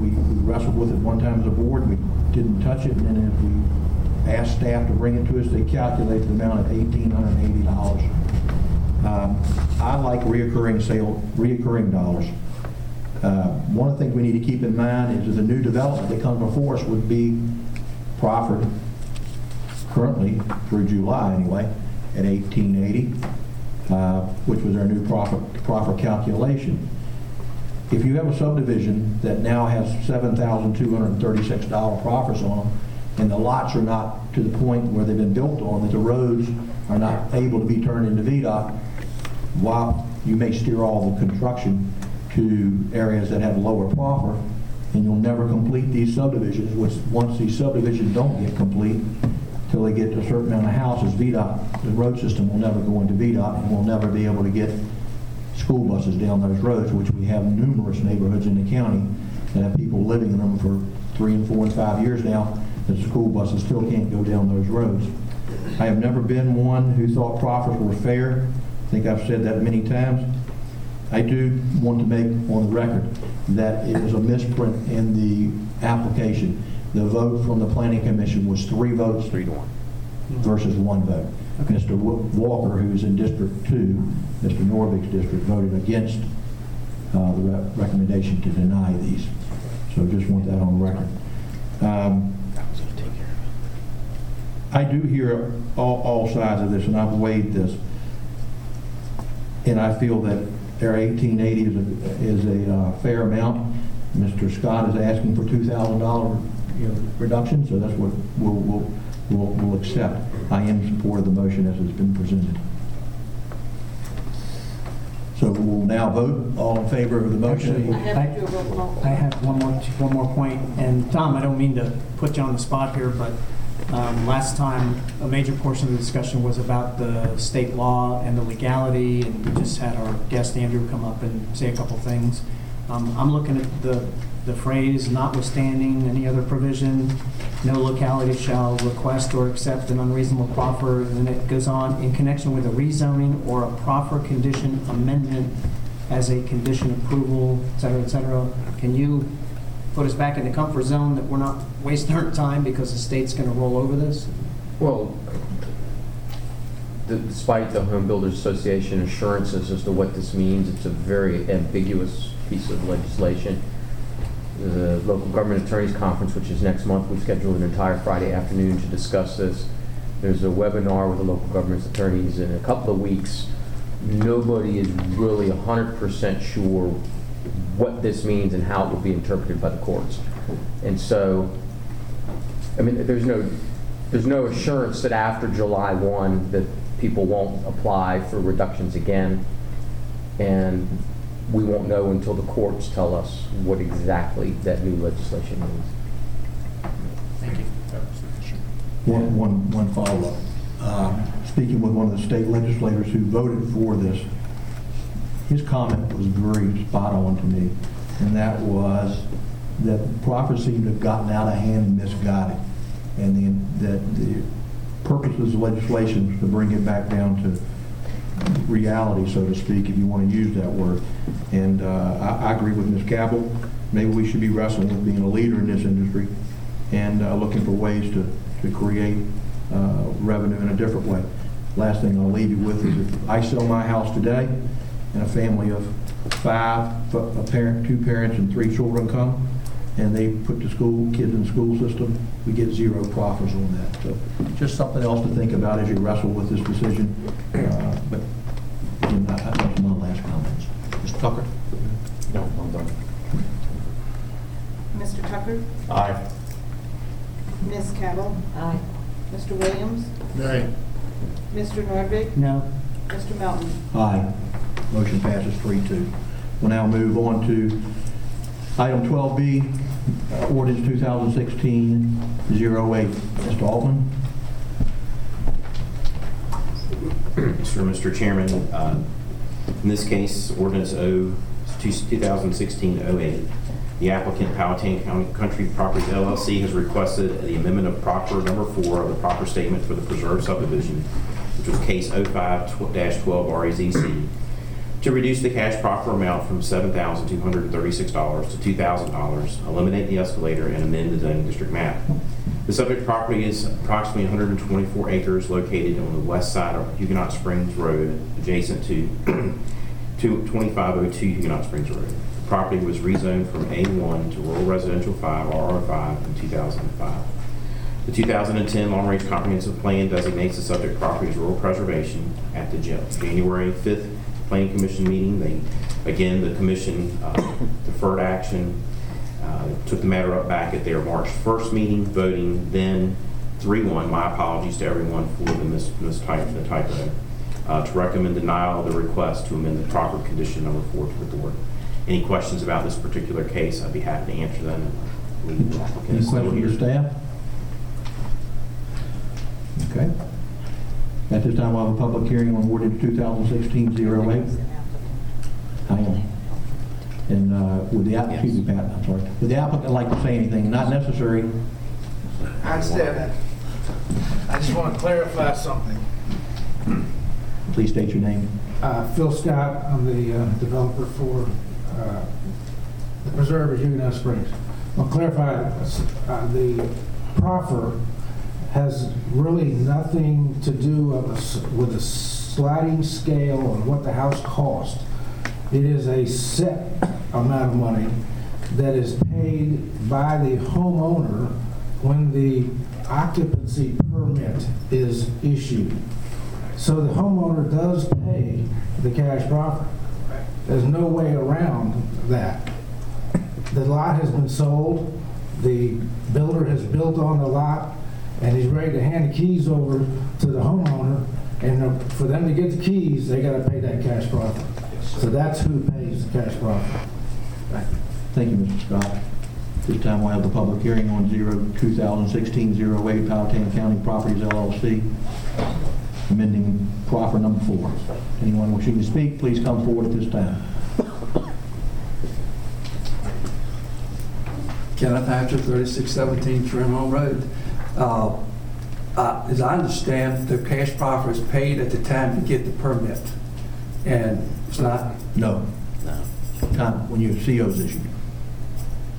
We we wrestled with it one time as a board, we didn't touch it, and then if we asked staff to bring it to us, they calculated the amount at eighteen hundred and eighty dollars. Um, I like reoccurring sale, reoccurring dollars. Uh, One of the things we need to keep in mind is that the new development that comes before us would be proffered currently through July anyway, at 1880, uh, which was our new profit, proffer calculation. If you have a subdivision that now has $7,236 proffers on them, and the lots are not to the point where they've been built on, that the roads are not able to be turned into VDOT, while you may steer all the construction to areas that have lower proffer, and you'll never complete these subdivisions, which, once these subdivisions don't get complete, till they get to a certain amount of houses, VDOT, the road system will never go into VDOT, and we'll never be able to get school buses down those roads, which we have numerous neighborhoods in the county that have people living in them for three and four and five years now, that the school buses still can't go down those roads. I have never been one who thought proffers were fair. I think I've said that many times. I do want to make on the record that it was a misprint in the application. The vote from the planning commission was three votes. Three to one. Versus one vote. Mr. Walker, who's in District Two, Mr. Nordvig's district, voted against uh, the re- recommendation to deny these. So just want that on record. Um, I do hear all, all sides of this, and I've weighed this. And I feel that their 1880 is a, is a uh, fair amount. Mr. Scott is asking for $2,000, you know, reduction, so that's what we'll, we'll, we'll, we'll accept. I am in support of the motion as it's been presented. So we'll now vote. All in favor of the motion? I I have one more, one more point, and Tom, I don't mean to put you on the spot here, but um, last time, a major portion of the discussion was about the state law and the legality, and we just had our guest Andrew come up and say a couple things. Um, I'm looking at the, the phrase notwithstanding any other provision, no locality shall request or accept an unreasonable proffer, and then it goes on, in connection with a rezoning or a proffer condition amendment as a condition approval, et cetera, et cetera. Can you put us back in the comfort zone that we're not wasting our time because the state's gonna roll over this? Well, despite the Home Builders Association assurances as to what this means, it's a very ambiguous piece of legislation. The Local Government Attorneys Conference, which is next month, we've scheduled an entire Friday afternoon to discuss this. There's a webinar with the local government attorneys in a couple of weeks. Nobody is really 100% sure what this means and how it will be interpreted by the courts. And so, I mean, there's no, there's no assurance that after July 1 that people won't apply for reductions again. And we won't know until the courts tell us what exactly that new legislation means. Thank you. One, one, one follow-up. Uh, Speaking with one of the state legislators who voted for this, his comment was very spot on to me, and that was that proffers seem to have gotten out of hand and misguided, and the, that the purpose of the legislation was to bring it back down to reality, so to speak, if you want to use that word. And uh, I, I agree with Ms. Cabell. Maybe we should be wrestling with being a leader in this industry and uh, looking for ways to, to create uh, revenue in a different way. Last thing I'll leave you with is if I sell my house today and a family of five, a parent, two parents, and three children come, and they put the school, kids in the school system, we get zero proffers on that. So just something else to think about as you wrestle with this decision. Uh, But again, that- that's my last comments. Mr. Tucker? No, I'm done. Mr. Tucker? Aye. Ms. Cabell? Aye. Mr. Williams? Nay. Mr. Nordvig? No. Mr. Melton? Aye. Motion passes three two. We'll now move on to item 12B, uh, ordinance 2016-08. Mr. Altman? Sir, Mr. Chairman, uh, in this case, ordinance O 2016-08, the applicant Powhatan County Country Properties LLC has requested the amendment of proffer number four of the proffer statement for the preserved subdivision, which was case 05-12 RAZC, to reduce the cash proffer amount from $7,236 to $2,000, eliminate the escalator, and amend the zoning district map. The subject property is approximately 124 acres located on the west side of Huguenot Springs Road, adjacent to *clears throat* to 2502 Huguenot Springs Road. The property was rezoned from A1 to Rural Residential 5, RR5, in 2005. The 2010 Long Range Comprehensive Plan designates the subject property as rural preservation. At the January 5th Planning Commission meeting, they, again, the commission uh, *coughs* deferred action, uh, took the matter up back at their March 1st meeting, voting then 3-1, my apologies to everyone for the mis- mistype, the typo, uh, to recommend denial of the request to amend the proffer condition number four to the board. Any questions about this particular case, I'd be happy to answer them. I believe the applicant Any still questions of here. staff? Okay. At this time, we'll have a public hearing on ordinance 2016-08. Hang on. And uh, would the applicant, excuse me, Pat, I'm sorry, would the applicant like to say anything? Not necessary. I understand that. I just want to clarify something. Please state your name. Uh, Phil Scott, I'm the uh, developer for uh, the preserve at Huguenot Springs. I'll clarify, uh, the proffer has really nothing to do with a s- with a sliding scale on what the house cost. It is a set amount of money that is paid by the homeowner when the occupancy permit is issued. So the homeowner does pay the cash proffer. There's no way around that. The lot has been sold, the builder has built on the lot, and he's ready to hand the keys over to the homeowner, and for them to get the keys, they gotta pay that cash proffer. So that's who pays the cash proffer. Thank you, Mr. Scott. This time we'll have the public hearing on 0 2016-08 Powhatan County Properties LLC, amending proffer number four. Anyone wishing to speak, please come forward at this time. Kenneth Hatcher, 3617 Trim Road. Uh, uh, As I understand, the cash proffer is paid at the time you get the permit, and it's not No. No. Time, when your CO's issued.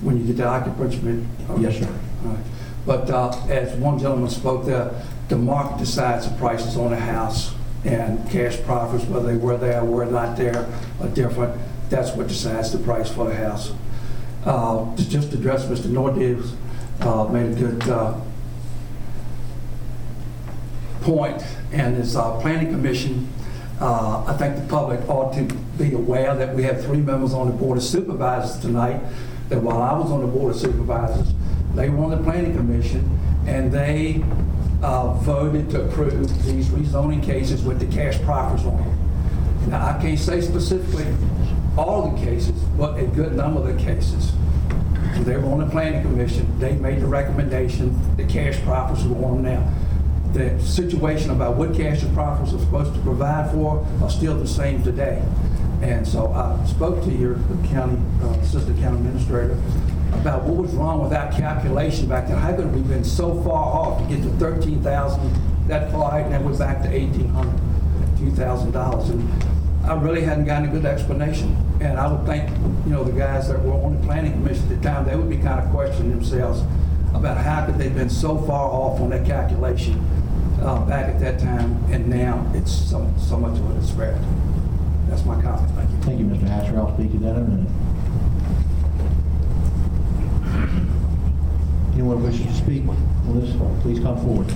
When you get the occupancy permit. Yes, sir. All right. But uh, as one gentleman spoke there, the market decides the prices on a house, and cash proffers, whether they were there, were not there, are different. That's what decides the price for the house. Uh, To just address Mr. Nordvig's, uh made a good uh, point, and as uh, planning commission, uh, I think the public ought to be aware that we have three members on the board of supervisors tonight, that while I was on the board of supervisors, they were on the planning commission, and they uh, voted to approve these rezoning cases with the cash proffers on it. Now, I can't say specifically all the cases, but a good number of the cases. They were on the planning commission, they made the recommendation, the cash proffers were on now. The situation about what cash and profits are supposed to provide for are still the same today. And so I spoke to your county, uh, assistant county administrator about what was wrong with that calculation back then. How could we have been so far off to get to thirteen thousand that far, and then we're back to eighteen hundred, two thousand dollars? And I really hadn't gotten a good explanation. And I would think, you know, the guys that were on the planning commission at the time, they would be kind of questioning themselves about how could they have been so far off on that calculation uh, back at that time, and now it's so, so much of a disparity. That's my comment. Thank you. Thank you, Mr. Hatcher. I'll speak to that in a minute. Anyone wishing to speak on this, please come forward.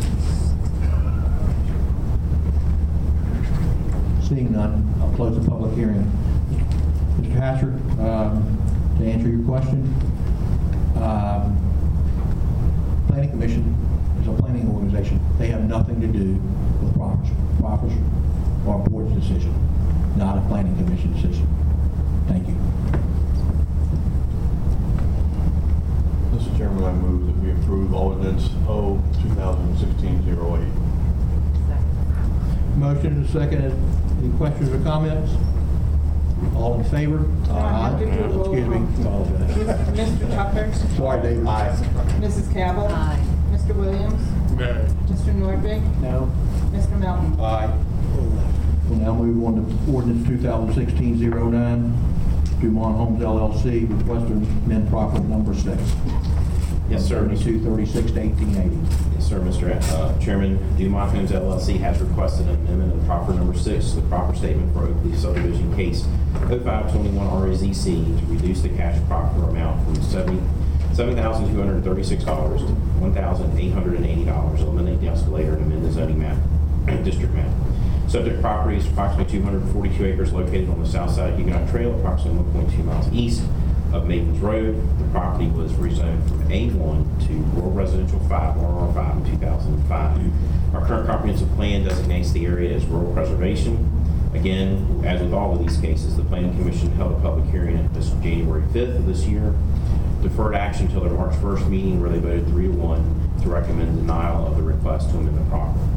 Seeing none, I'll close the public hearing. Mr. Hatcher, um, to answer your question, um, Planning Commission is a planning organization. They have nothing to do with proffers. Proffers are a board's decision, not a planning commission decision. Thank you. Chairman, I move that we approve ordinance O 2016-08. Motion and a second. Any questions or comments? All in favor? Aye. Excuse me, apologize. Mr. Tucker? Sorry, David. Aye. Mrs. Cabell? Aye. Mr. Williams? No. Mr. Nordvig? No. Mr. Melton? Aye. We'll now move on to ordinance 2016-09, Dumont Homes LLC with Western Men Property Number 6. Yes, sir. 7236 to 1880. Yes, sir, Mr. uh, Chairman. Dumont Homes LLC has requested an amendment of proffer number six to the proffer statement for Oakleaf subdivision case 0521 RAZC to reduce the cash proffer amount from 70 $7,236 to $1,880, eliminate the escalator and amend the zoning map, district map. Subject property is approximately 242 acres located on the south side of Huguenot Trail, approximately 1.2 miles east of Maples Road. The property was rezoned from A1 to Rural Residential 5, RR5 in 2005. Our current comprehensive plan designates the area as rural preservation. Again, as with all of these cases, the Planning Commission held a public hearing on this January 5th of this year. Deferred action until their March 1st meeting where they voted 3 to 1 to recommend denial of the request to amend the property.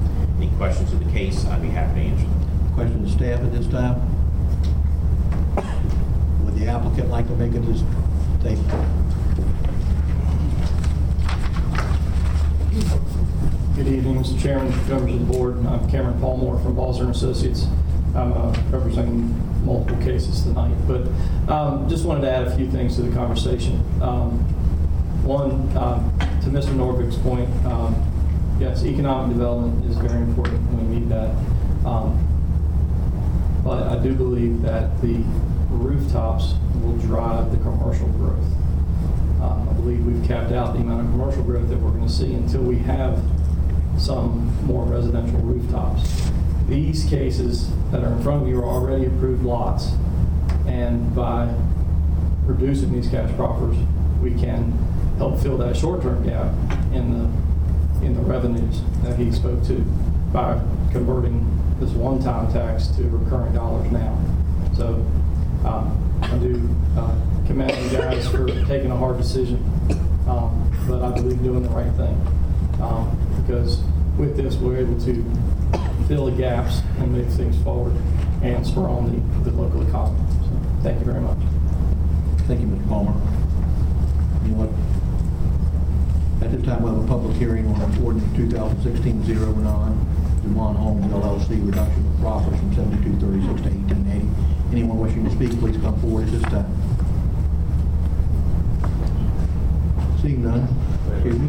Any questions of the case, I'd be happy to answer them. Question to staff at this time? Would the applicant like to make a dis- statement? Good evening, Mr. Chairman, members of the board. I'm Cameron Paulmore from Balzer and Associates. I'm uh, representing multiple cases tonight, but um, just wanted to add a few things to the conversation. Um, One, um, to Mr. Nordvig's point, um, yes, economic development is very important, and we need that. Um, But I do believe that the rooftops will drive the commercial growth. Um, I believe we've capped out the amount of commercial growth that we're going to see until we have some more residential rooftops. These cases that are in front of you are already approved lots, and by reducing these cash proffers, we can help fill that short-term gap in the, in the revenues that he spoke to by converting this one-time tax to recurring dollars now. So um, I do uh, commend you guys for taking a hard decision, um, but I believe doing the right thing. Um, Because with this, we're able to fill the gaps and move things forward and spur on the, the local economy. So, Thank you very much. Thank you, Mr. Palmer. At this time, we'll have a public hearing on ordinance 2016-09, Dumont Homes LLC, reduction of proffers from 7236 to 1880. Anyone wishing to speak, please come forward at this time. Seeing none, excuse me.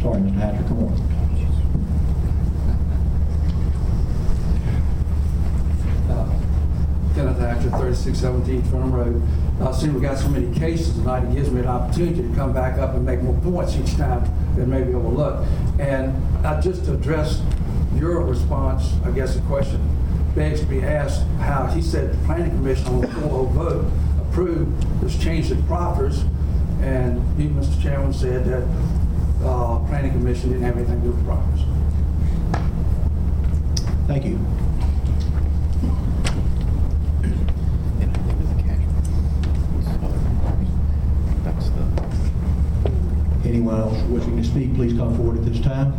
Sorry, Mr. Hatcher, come on. Uh, Kenneth Hatcher, 3617 Farm Road. Uh, seeing we got so many cases tonight, it gives me an opportunity to come back up and make more points each time than maybe overlooked. And uh, just to address your response, I guess the question begs to be asked, how he said the planning commission on a 4-0 vote approved this change in proffers, and you, Mr. Chairman, said that uh, planning commission didn't have anything to do with proffers. Thank you. Anyone else wishing to speak, please come forward at this time.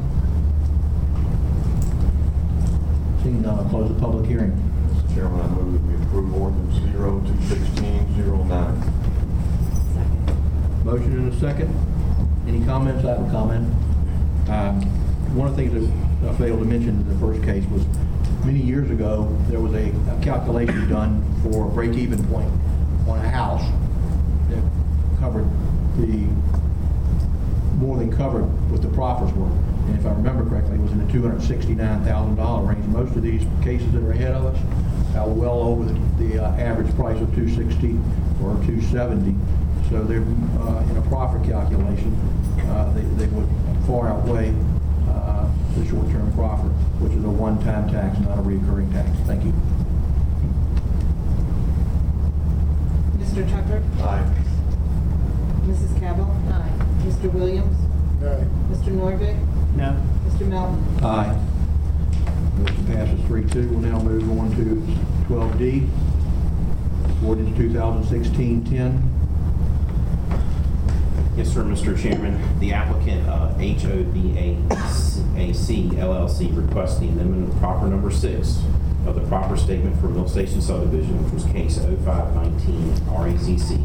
Seeing none, I'll close the public hearing. Mr. Chairman, I move that we approve ordinance 021609. Motion and a second. Any comments? I have a comment. Um, One of the things that I failed to mention in the first case was, many years ago, there was a a calculation done for a break-even point on a house that covered the, more than covered what the proffers were. And if I remember correctly, it was in the $269,000 range. Most of these cases that are ahead of us are well over the the, uh, average price of 260 or 270. So they're, uh, in a proffer calculation, uh, they they would far outweigh uh, the short-term proffer, which is a one-time tax, not a recurring tax. Thank you. Mr. Tucker? Aye. Mrs. Cabell? Aye. Mr. Williams? Aye. Mr. Nordvig? No. Mr. Melton? Aye. Motion passes three two. We'll now move on to twelve D. Ordinance 2016-10. Yes, sir, Mr. Chairman. The applicant, uh, HOBAC LLC, requests the amendment of proffer number six of the proffer statement for Mill Station subdivision, which was case 0519 RAZC,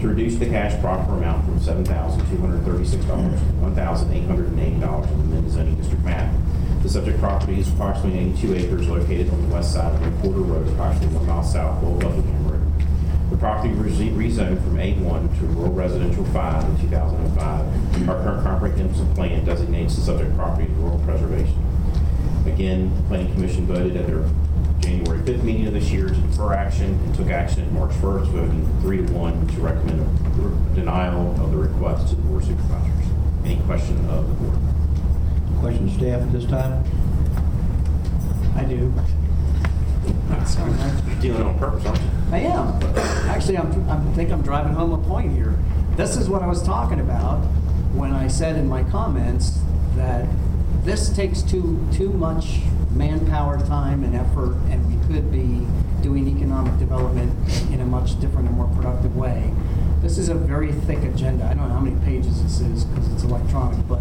to reduce the cash proffer amount from $7,236 to $1,880 in the zoning district map. The subject property is approximately 82 acres located on the west side of Reporter Road, approximately one mile south of Buckingham Road. The property was rezoned from A1 to rural residential 5 in 2005. Our current comprehensive plan designates the subject property as rural preservation. Again, the planning commission voted at their January 5th meeting of this year to defer action and took action at March 1st, voting three to one to recommend a denial of the request to the board of supervisors. Any question of the board? Question of staff at this time? I do. Sorry, Mike. You're doing it on purpose, aren't you? I am. Actually, I'm, I think I'm driving home a point here. This is what I was talking about when I said in my comments that this takes too, too much manpower, time, and effort, and we could be doing economic development in a much different and more productive way. This is a very thick agenda. I don't know how many pages this is because it's electronic, but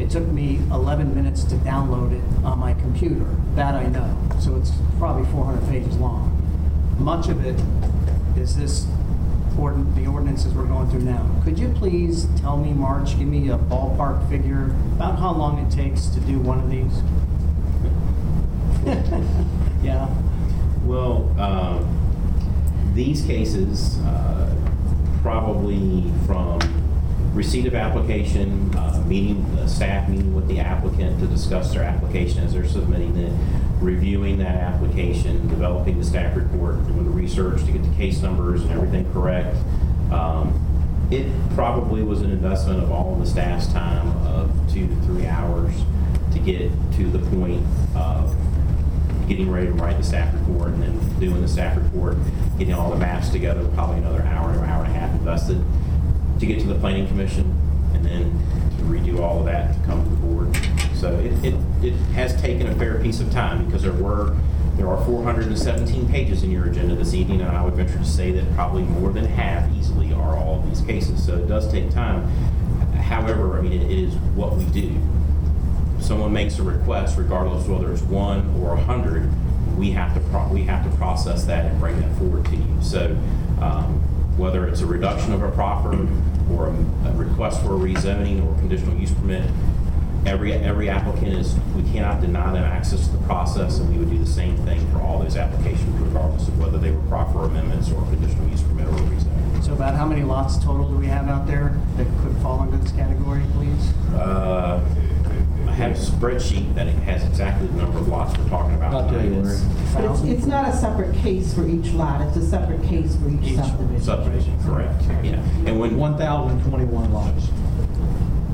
it took me 11 minutes to download it on my computer. That I know. So it's probably 400 pages long. Much of it is this, ord- the ordinances we're going through now. Could you please tell me, March, give me a ballpark figure about how long it takes to do one of these? Yeah, Well, um, these cases, uh, probably from receipt of application, uh, meeting, the staff meeting with the applicant to discuss their application as they're submitting it, reviewing that application, developing the staff report, doing the research to get the case numbers and everything correct. Um, It probably was an investment of all of the staff's time of two to three hours to get to the point of getting ready to write the staff report and then doing the staff report, getting all the maps together, probably another hour, or hour and a half invested to get to the planning commission and then to redo all of that to come to the board. So it, it, it has taken a fair piece of time because there were, there are 417 pages in your agenda this evening and I would venture to say that probably more than half easily are all of these cases. So it does take time. However, I mean, it is what we do someone makes a request, regardless of whether it's one or a hundred, we have to, pro- we have to process that and bring that forward to you. So, um, whether it's a reduction of a proffer or a, a request for a rezoning or conditional use permit, every, every applicant is, we cannot deny them access to the process, and we would do the same thing for all those applications, regardless of whether they were proffer amendments or conditional use permit or a rezoning. so about how many lots total do we have out there that could fall under this category, please? Uh, I have a spreadsheet that it has exactly the number of lots we're talking about. I'll tell you, tonight. It's- But it's, it's not a separate case for each lot, it's a separate case for each Each subdivision. Subdivision, correct, yeah. And when, 1,021 lots.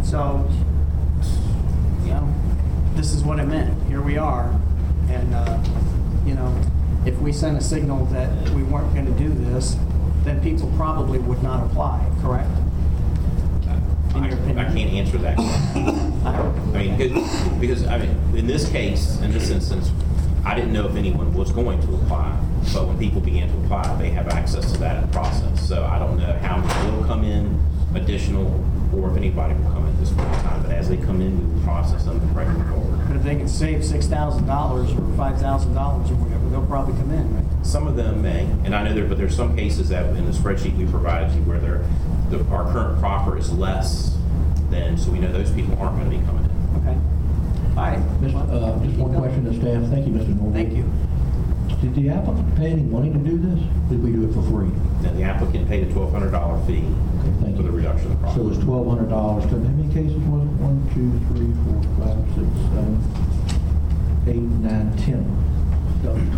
So, you know, this is what it meant. Here we are. And, uh, you know, if we sent a signal that we weren't going to do this, then people probably would not apply, correct? I? I can't answer that. I mean, because, because, I mean, in this case, in this instance, I didn't know if anyone was going to apply, but when people began to apply, they have access to that process. So I don't know how many will come in additional, or if anybody will come in at this point in time, but as they come in, we will process them and bring them forward. But if they can save six thousand dollars or five thousand dollars or whatever, they'll probably come in, right? Some of them may, and I know there, but there's some cases that in the spreadsheet we provided you where they're, the, our current proffer is less than, so we know those people aren't gonna be coming in. Okay. All right. Mr. Uh, Just one question to staff. Thank you, Mr. Nordvig. Thank you. Did the applicant pay any money to do this? Did we do it for free? Now, the applicant paid a twelve hundred dollar fee Okay, thank for the you. reduction of the So proffer. it was twelve hundred dollars. How many cases was it? One, two, three, four, five, six, seven, eight, nine, ten.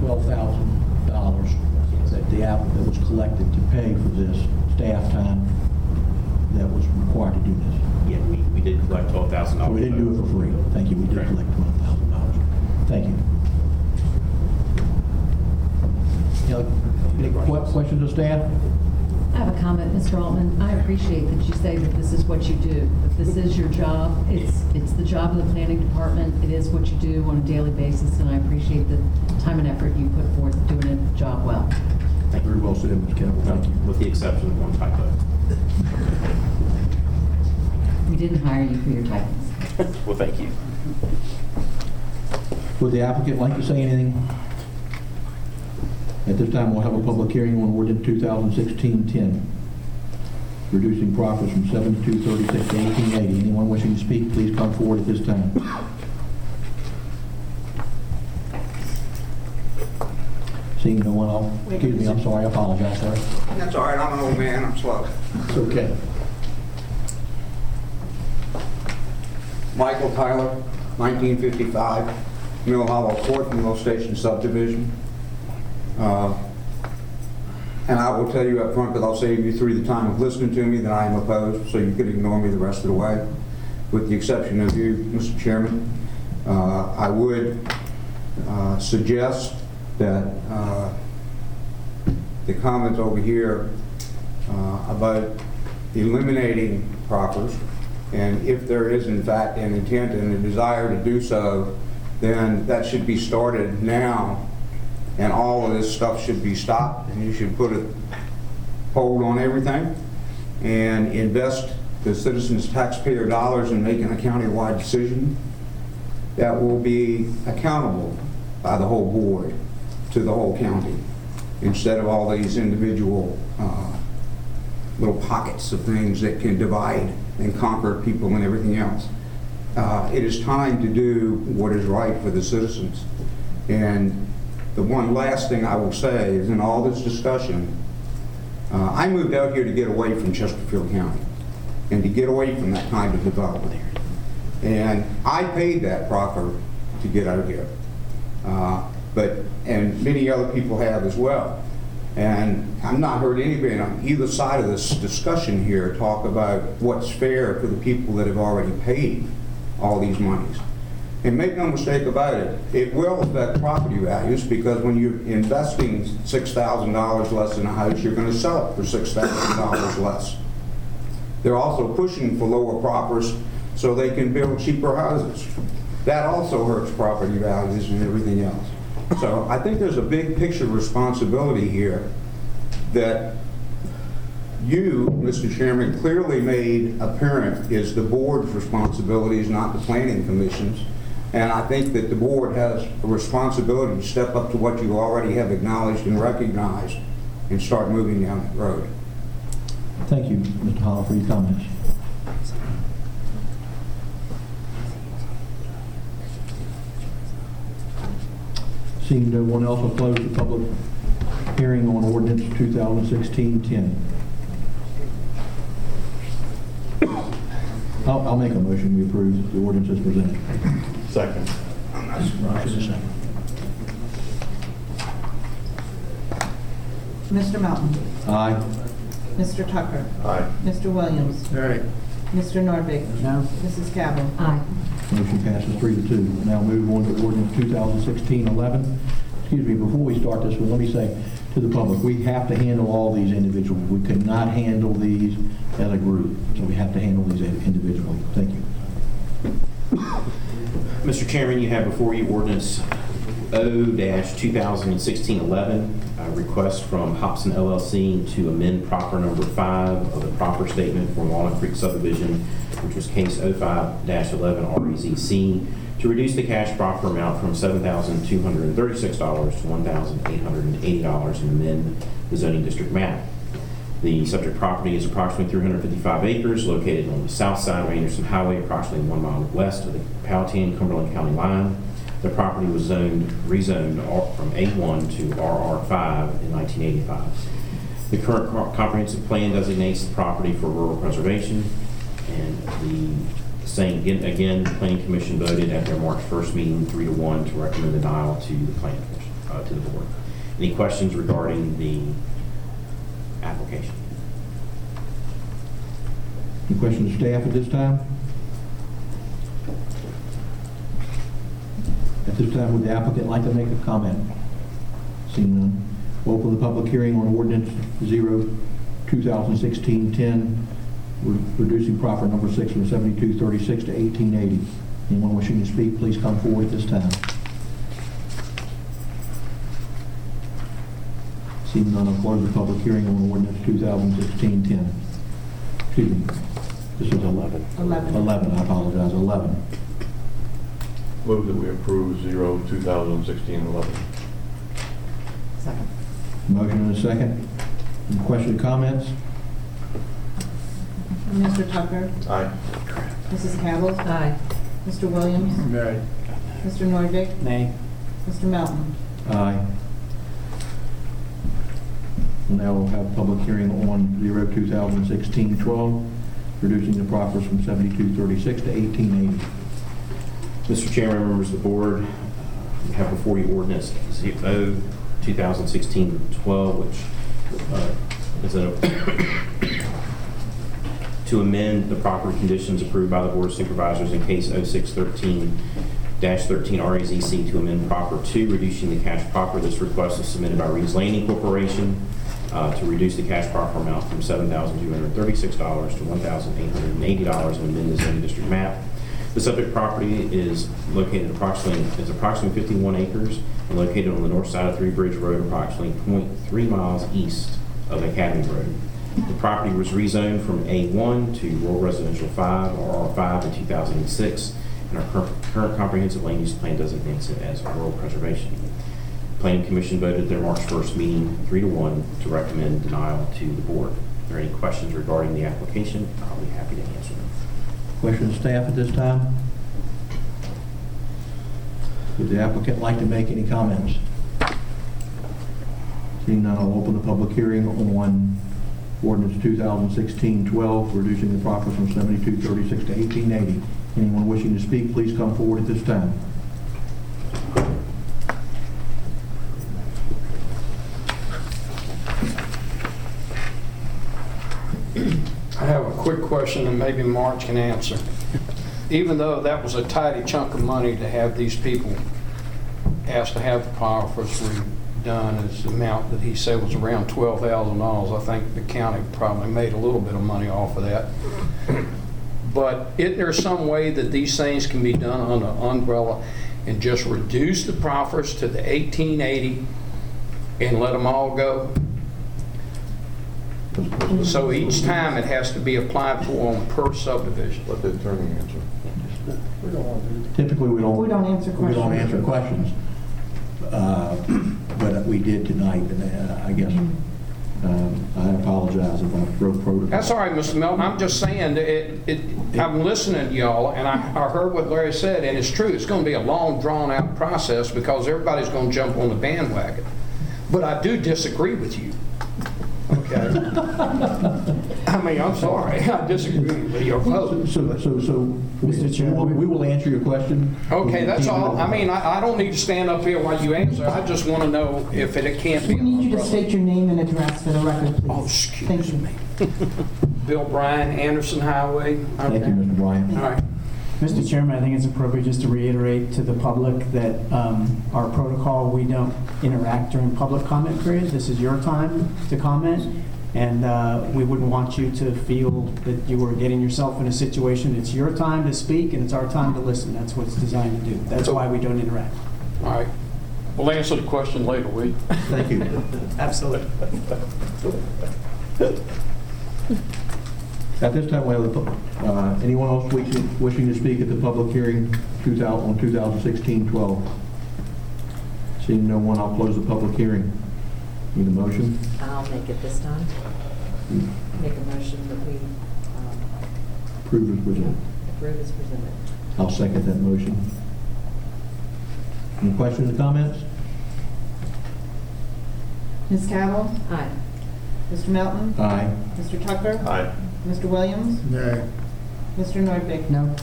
Twelve thousand dollars that the applicant was collected to pay for this staff time that was required to do this. Yeah, we, we did collect twelve thousand dollars. we didn't do it for free. Thank you, we did Correct. collect twelve thousand dollars. Thank you. Any other- Any que- questions of staff? I have a comment, Mr. Altman. I appreciate that you say that this is what you do, that this is your job. It's, it's the job of the planning department. It is what you do on a daily basis, and I appreciate the time and effort you put forth doing a job well. Very well said, Ms. Cabell. Thank you. With the exception of one typo. We didn't hire you for your titles. *laughs* Well, thank you. Would the applicant like to say anything? At this time, we'll have a public hearing on ordinance 2016-10, reducing proffers from 7236 to 1880. Anyone wishing to speak, please come forward at this time. Seeing no one, I'll, excuse me, I'm sorry, I apologize, sir. That's all right, I'm an old man, I'm slow. It's okay. Michael Tyler, 1955, Mill Hollow Court, Mill Station subdivision. Uh, And I will tell you up front, because I'll save you through the time of listening to me, that I am opposed, so you can ignore me the rest of the way, with the exception of you, Mr. Chairman. Uh, I would uh, suggest that uh, the comments over here uh, about eliminating proffers, and if there is in fact an intent and a desire to do so, then that should be started now, and all of this stuff should be stopped, and you should put a hold on everything, and invest the citizens' taxpayer dollars in making a countywide decision that will be accountable by the whole board to the whole county, instead of all these individual uh, little pockets of things that can divide and conquer people and everything else. Uh, It is time to do what is right for the citizens. And the one last thing I will say is in all this discussion, uh, I moved out here to get away from Chesterfield County and to get away from that kind of development. And I paid that proffer to get out here. Uh, But, and many other people have as well. And I've not heard anybody on either side of this discussion here talk about what's fair for the people that have already paid all these monies. And make no mistake about it, it will affect property values because when you're investing $6,000 less in a house, you're going to sell it for $6,000 less. They're also pushing for lower proffers so they can build cheaper houses. That also hurts property values and everything else. So I think there's a big picture responsibility here that you, Mr. Chairman, clearly made apparent is the board's responsibilities, not the planning commission's. And I think that the board has a responsibility to step up to what you already have acknowledged and recognized and start moving down that road. Thank you, Mr. Hollow, for your comments. Seeing no one else, will close the public hearing on ordinance 2016-10. I'll, I'll make a motion, we approve the ordinance as presented. Second. Motion is second. Mr. Melton. Aye. Mr. Tucker. Aye. Mr. Williams. Aye. Mr. Nordvig. No. Mrs. Cabell. Aye. Motion passes three to two. Now move on to ordinance 2016-11. Excuse me, before we start this one, let me say to the public, we have to handle all these individually. We cannot handle these as a group, so we have to handle these individually. Thank you. Mr. Chairman, you have before you ordinance O-2016-11, a request from Hobson LLC to amend proffer number five of the proffer statement for Walnut Creek subdivision, which was case 05-11 REZC, to reduce the cash proffer amount from $7,236 to $1,880 and amend the zoning district map. The subject property is approximately 355 acres, located on the south side of Anderson Highway, approximately one mile west of the Powhatan-Cumberland County line. The property was zoned, rezoned from A1 to RR5 in 1985. The current comprehensive plan designates the property for rural preservation, and the same, again- the planning commission voted at their March 1st meeting, three to one, to recommend denial to the commission, uh, to the board. Any questions regarding the application? Any questions staff at this time? At this time, would the applicant like to make a comment? Seeing none, we'll open the public hearing on ordinance 0 2016-10, re- reducing proffer number six from 7236 to 1880. Anyone wishing to speak, please come forward at this time. Seeing none, I'll close the public hearing on ordinance 2016-10. Excuse me. This is 11. 11. 11, I apologize, 11. Move that we approve zero 2016-11. Second. Motion and a second. Any questions or comments? Mr. Tucker? Aye. Mrs. Cabell? Aye. Mr. Williams? Nay. Mr. Nordvig? Nay. Mr. Melton? Aye. Now we'll have a public hearing on 0-2016-12, reducing the proffers from 7236 to 1880. Mr. Chairman, members of the board, we have before you ordinance 0 2016-12, which uh, is a, to amend the property conditions approved by the Board of Supervisors in case 0613-13 RAZC to amend proffer 2, reducing the cash proffer. This request is submitted by Reeves Landing Corporation uh, to reduce the cash proffer amount from $7,236 to $1,880 and amend the zoning district map. The subject property is located approximately, is approximately 51 acres and located on the north side of Three Bridge Road, approximately .3 miles east of Academy Road. The property was rezoned from A1 to Rural Residential 5 or R5 in 2006, and our cur- current comprehensive land use plan designates it as rural preservation. Planning Commission voted their March 1st meeting, three to one, to recommend denial to the board. Are there any questions regarding the application? I'll be happy to answer them. Questions, staff, at this time? Would the applicant like to make any comments? Seeing none, I'll open the public hearing on ordinance 2016-12, reducing the proffer from 7236 to 1880. Anyone wishing to speak, please come forward at this time. I have a quick question and maybe Marge can answer. Even though that was a tidy chunk of money to have these people asked to have the power redone, is the amount that he said was around twelve thousand dollars. I think the county probably made a little bit of money off of that. But isn't there some way that these things can be done on an umbrella and just reduce the proffers to the eighteen eighty and let them all go? So each time it has to be applied for on per subdivision. Let the attorney answer. Typically, we don't. We don't answer We don't questions. answer questions. Uh, *clears throat* But we did tonight, and uh, I guess, um, I apologize if I broke protocol. That's all right, Mr. Melton, I'm just saying, that it, it, I'm listening to y'all, and I, I heard what Larry said, and it's true, it's gonna be a long, drawn-out process, because everybody's gonna jump on the bandwagon. But I do disagree with you, okay? *laughs* I mean, I'm sorry, I disagree with your vote. So, so, so, Mr. Chairman, we will answer your question. Okay, that's all, I mean, I, I don't need to stand up here while you answer, I just wanna know if it can't be. We need you to state your name and address for the record, please. Oh, excuse me. Bill Bryan, Anderson Highway. Thank you, Mr. Bryan. All right. Mr. Chairman, I think it's appropriate just to reiterate to the public that um, our protocol, we don't interact during public comment period. This is your time to comment, and uh, we wouldn't want you to feel that you were getting yourself in a situation. It's your time to speak, and it's our time to listen. That's what it's designed to do. That's why we don't interact. All right. We'll answer the question later, will you? Thank you. *laughs* Absolutely. *laughs* At this time, we have, the uh, anyone else wishing wishing to speak at the public hearing 2000 on 2016-12? Seeing no one, I'll close the public hearing. Need a motion? I'll make it this time. Make a motion that we um, Approve as presented. approve as presented. I'll second that motion. Any questions or comments? Ms. Cabell? Aye. Mr. Melton? Aye. Mr. Tucker? Aye. Mr. Williams? Nay. Mr. Nordvig? No.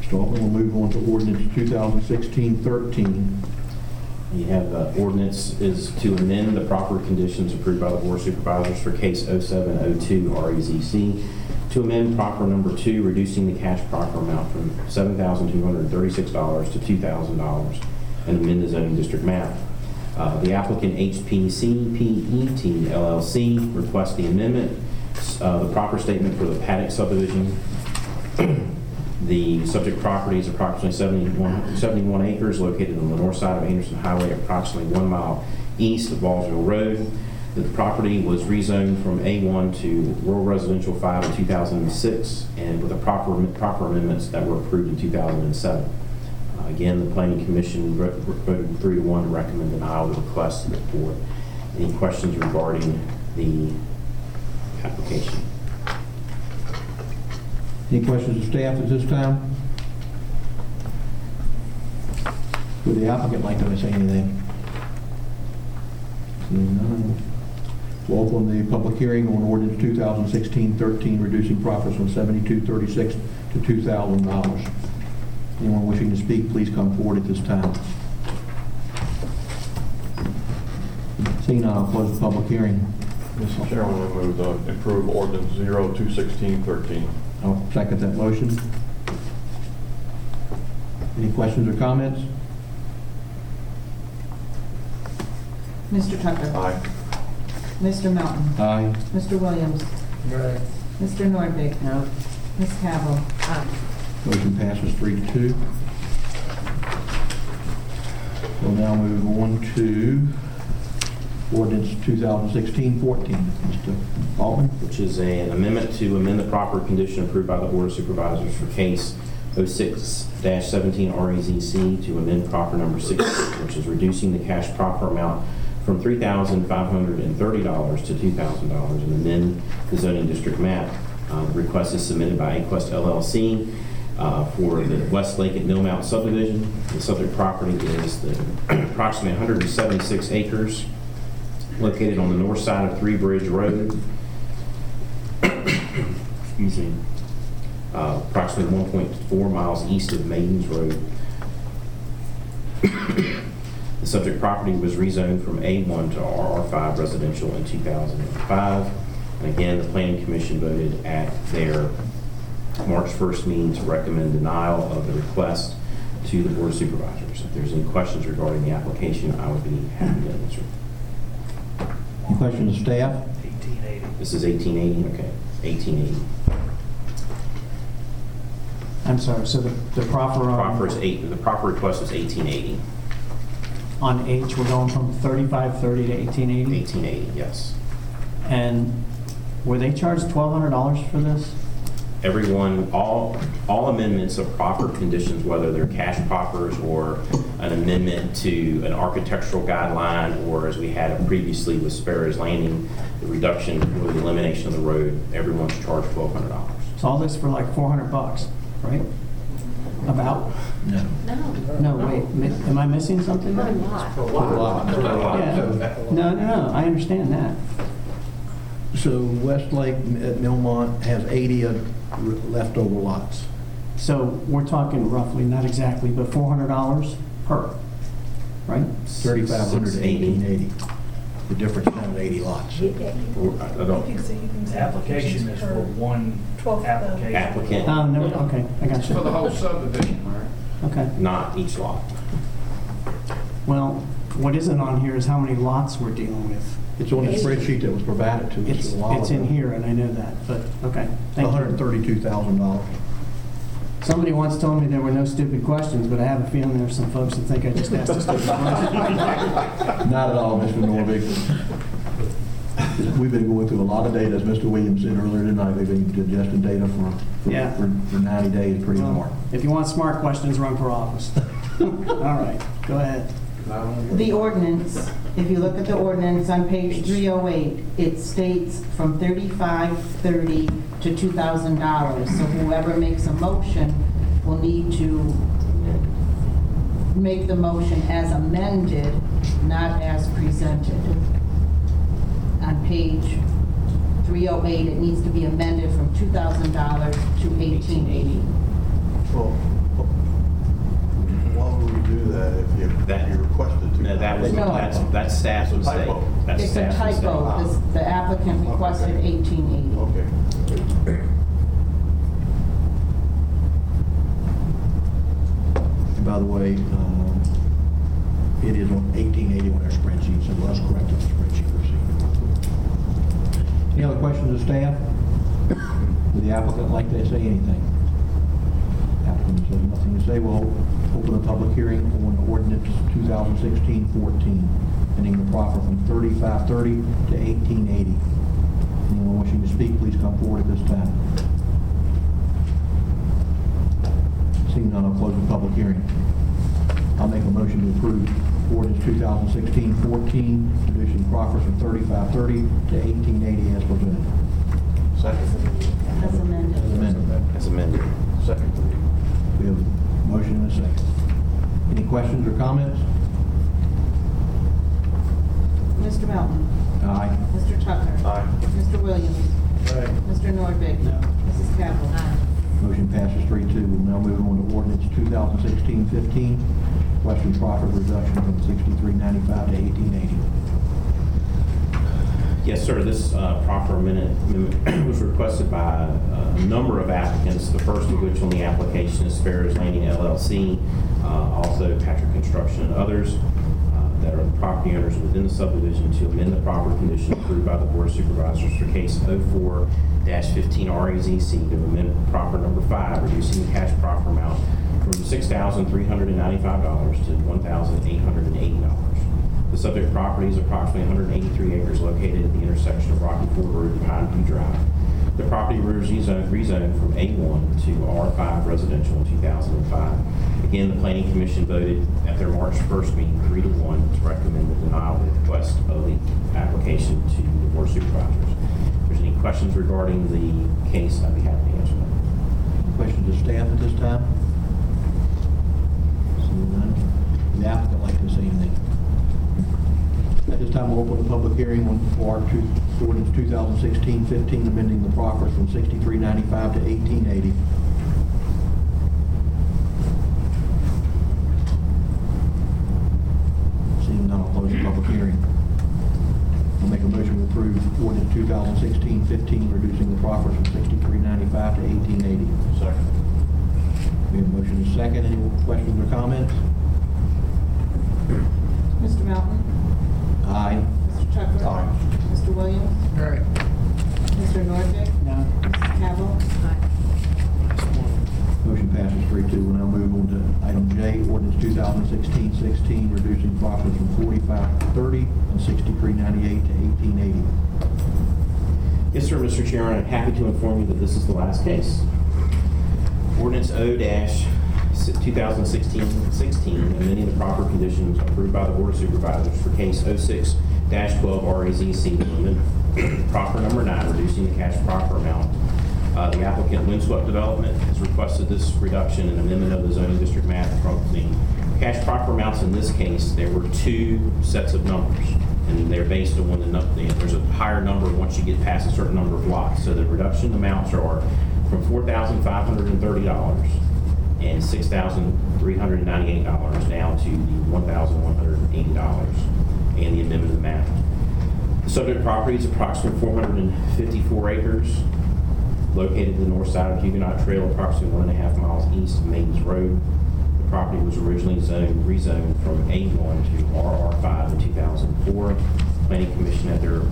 Mr. Altman, we'll move on to ordinance 2016-13. You have, uh, ordinance is to amend the proffer conditions approved by the Board of Supervisors for case 0702 REZC, E to amend proffer number two, reducing the cash proffer amount from $7,236 to $2,000, and amend the zoning district map. Uh, The applicant HPC PET LLC requests the amendment, uh, the proffer statement for the Paddock subdivision *clears throat* the subject property is approximately 71 71 acres located on the north side of Anderson Highway, approximately one mile east of Ballsville Road. The property was rezoned from A1 to rural residential 5 in 2006, and with the proffer proffer amendments that were approved in 2007. Uh, Again, the planning commission vo- voted three to one to recommend denial of the request to the board. Any questions regarding the application? Any questions of staff at this time? Would the applicant like to say anything? None. We'll open the public hearing on ordinance 2016-13, reducing proffers from 7236 to $2,000. Anyone wishing to speak, please come forward at this time. Seeing none, I'll close the public hearing. Mr. Chairman, I move to approve ordinance 021613. I'll second that motion. Any questions or comments? Mr. Tucker? Aye. Mr. Melton? Aye. Mr. Williams? Right. Mr. Nordvig? No. Ms. Cabell? Aye. Motion passes three to two. We'll now move on to ordinance 2016-14. Mr. Altman? which is a- an amendment to amend the proffer condition approved by the Board of Supervisors for case 06-17 REZC to amend proffer number 6, which is reducing the cash proffer amount from $3,530 to $2,000 and amend the zoning district map. Uh, The request is submitted by Aquest LLC uh, for the West Lake at Millmount subdivision. The subject property is the *clears throat* approximately 176 acres located on the north side of Three Bridge Road. Excuse me. Uh, Approximately 1.4 miles east of Maidens Road. The subject property was rezoned from A1 to RR5 residential in 2005. And again, the planning commission voted at their March 1st meeting to recommend denial of the request to the board of supervisors. If there's any questions regarding the application, I would be happy to answer. Any questions of staff? This is 1880, okay, 1880. I'm sorry, so the the proffer, um, Proffer is eight, the proffer request was 1880. on H, we're going from 3530 to 1880? 1880, yes. And were they charged $1,200 for this? Everyone, all, all amendments of proffer conditions, whether they're cash proffers or an amendment to an architectural guideline, or as we had previously with Sparrow's Landing, the reduction or the elimination of the road, everyone's charged $1,200. So all this for like 400 bucks, right? About? No. No, No, wait, mi- am I missing something? Per lot. Yeah. No, no, no, I understand that. So Westlake at Millmont has 80 of leftover lots. So we're talking roughly, not exactly, but $400 per, right? 3,500 to 1880. The difference now is 80 lots. I don't, The application is for one application. applicant, Oh, no, okay, I got you. For the whole subdivision, right? Okay. not each lot. Well, what isn't on here is how many lots we're dealing with. It's on the spreadsheet that was provided to us It's, a while it's in ago. here, and I know that, but, okay. Thank you. $132,000. Somebody once told me there were no stupid questions, but I have a feeling there's some folks that think I just asked a stupid *laughs* question. Not at all, Mr. Nordvig. We've been going through a lot of data, as Mr. Williams said earlier tonight, we've been digesting data for, for- Yeah. for for 90 days pretty hard. If you want smart questions, run for office. *laughs* All right, go ahead. The ordinance, if you look at the ordinance on page 308, it states from 3530 to $2,000. So whoever makes a motion will need to make the motion as amended, not as presented. On page 308, it needs to be amended from $2,000 to 1880. Well, why would we do that if you, That- you requested to? No, that was, No. that's, that's staff's It's a mistake. typo. That's It's a staff's mistake. typo, This- the applicant requested 1880. Okay. And by the way, um, it is on 1880 on our spreadsheet, so let's correct on the spreadsheet receipt. Any other questions of staff? Would the applicant like to say anything? Applicant says nothing to say, we'll open a public hearing on ordinance 2016-14. ending the proffer from 3530 to 1880. Anyone wishing to speak, please come forward at this time. Seeing none, I'll close the public hearing. I'll make a motion to approve ordinance 2016-14, reducing proffers from 3530 to 1880 as presented. Second. As amended. As amended. As amended. Second. We have a motion and a second. Any questions or comments? Mr. Melton. Aye. Mr. Tucker. Aye. Mr. Williams. Aye. Mr. Nordvig. No. Mrs. Cabell. Motion passes 3-2. We'll now move on to ordinance 2016-15, requesting proffer reduction from 6395 to 1880. Yes, sir. This uh, proper minute amendment *clears throat* was requested by uh, a number of applicants, the first of which on the application is Sparrows Landing LLC, uh, also Patrick Construction and others uh, that are the property owners within the subdivision to amend the proffer condition approved by the Board of Supervisors for case 04-15 RAZC to amend proffer number five, reducing the cash proffer amount from $6,395 to $1,880. The subject property is approximately 183 acres located at the intersection of Rocky Ford Road and Pine View Drive. The property was rezoned rezoned from A1 to R5 residential in 2005. Again, the planning commission voted at their March 1st meeting, three to one, to recommend the denial of the request of the application to the board of supervisors. If there's any questions regarding the case, I'd be happy to answer them. Questions to staff at this time? Seeing none. The applicant like to say anything? At this time, we'll open the public hearing on for ordinance 2016-15, amending the proffers from 6395 to 1880. Seeing none, I'll close the public hearing. I'll make a motion to approve ordinance 2016-15, reducing the proffers from 6395 to 1880. Second. We have a motion and a second. Any questions or comments? Mr. Melton. Aye. Mr. Tucker. Aye. Mr. Williams. Aye. Mr. Nordvig. No. Mrs. Cabell. Motion passes three two. We'll now move on to item J, ordinance 2016-16, reducing proffers from 4530 and 6398 to 1880. Yes, sir, Mr. Chairman, I'm happy to inform you that this is the last case. Ordinance O-2016-16, amending the proffer conditions approved by the Board of Supervisors for case 06-12 RAZC, amendment proffer number nine, reducing the cash proffer amount. Uh, The applicant, Windswept Development, has requested this reduction and amendment of the zoning district map from the cash proffer amounts in this case, there were two sets of numbers, and they're based on the, nu- the- there's a higher number once you get past a certain number of lots. So the reduction amounts are from $4,530 and $6,398 down to the $1,180 and the amendment of the map. The subject property is approximately 454 acres, located to the north side of Huguenot Trail, approximately one and a half miles east of Maidens Road. Property was originally zoned, rezoned from A1 to RR5 in 2004. Planning Commission at their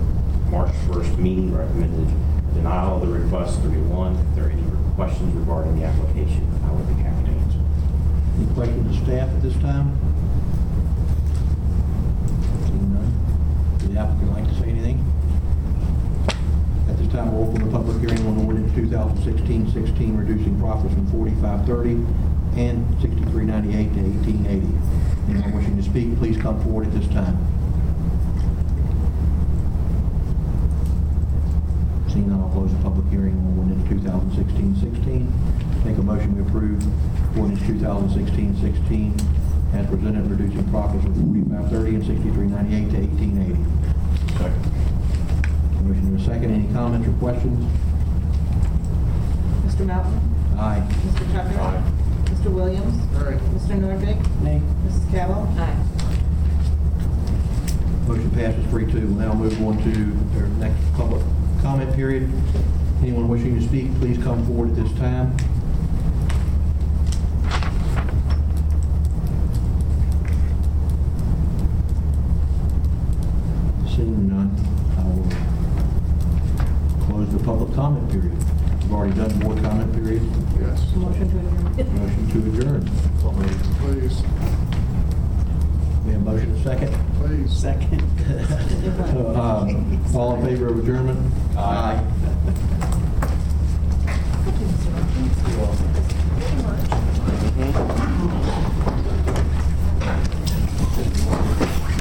March 1st meeting recommended denial of the request 31. If there are any questions regarding the application, I would be happy to answer. Any questions of staff at this time? None. Would the applicant like to say anything? At this time, we'll open the public hearing on ordinance 2016-16, reducing proffers from 4530 and 6398 to 1880. Anyone wishing to speak, please come forward at this time. Seeing none, I'll close the public hearing on ordinance 2016-16. Make a motion to approve ordinance 2016-16 as presented, reducing proffers from 4530 and 6398 to 1880. Second. Motion to a second. Any comments or questions? Mr. Melton. Aye. Mr. Tucker. Aye. Mr. Williams. Aye. Mr. Nordvig. Nay. Mrs. Cabell. Aye. Motion passes three two. We'll now move on to our next public comment period. Anyone wishing to speak, please come forward at this time. Seeing none, I will close the public comment period. We've already done board comment period. Yes. Motion to adjourn. Motion to adjourn. Please, We have motion and second? please. Second. *laughs* Um, all in favor of adjournment? Aye. Thank you, Mr. Thank you very much.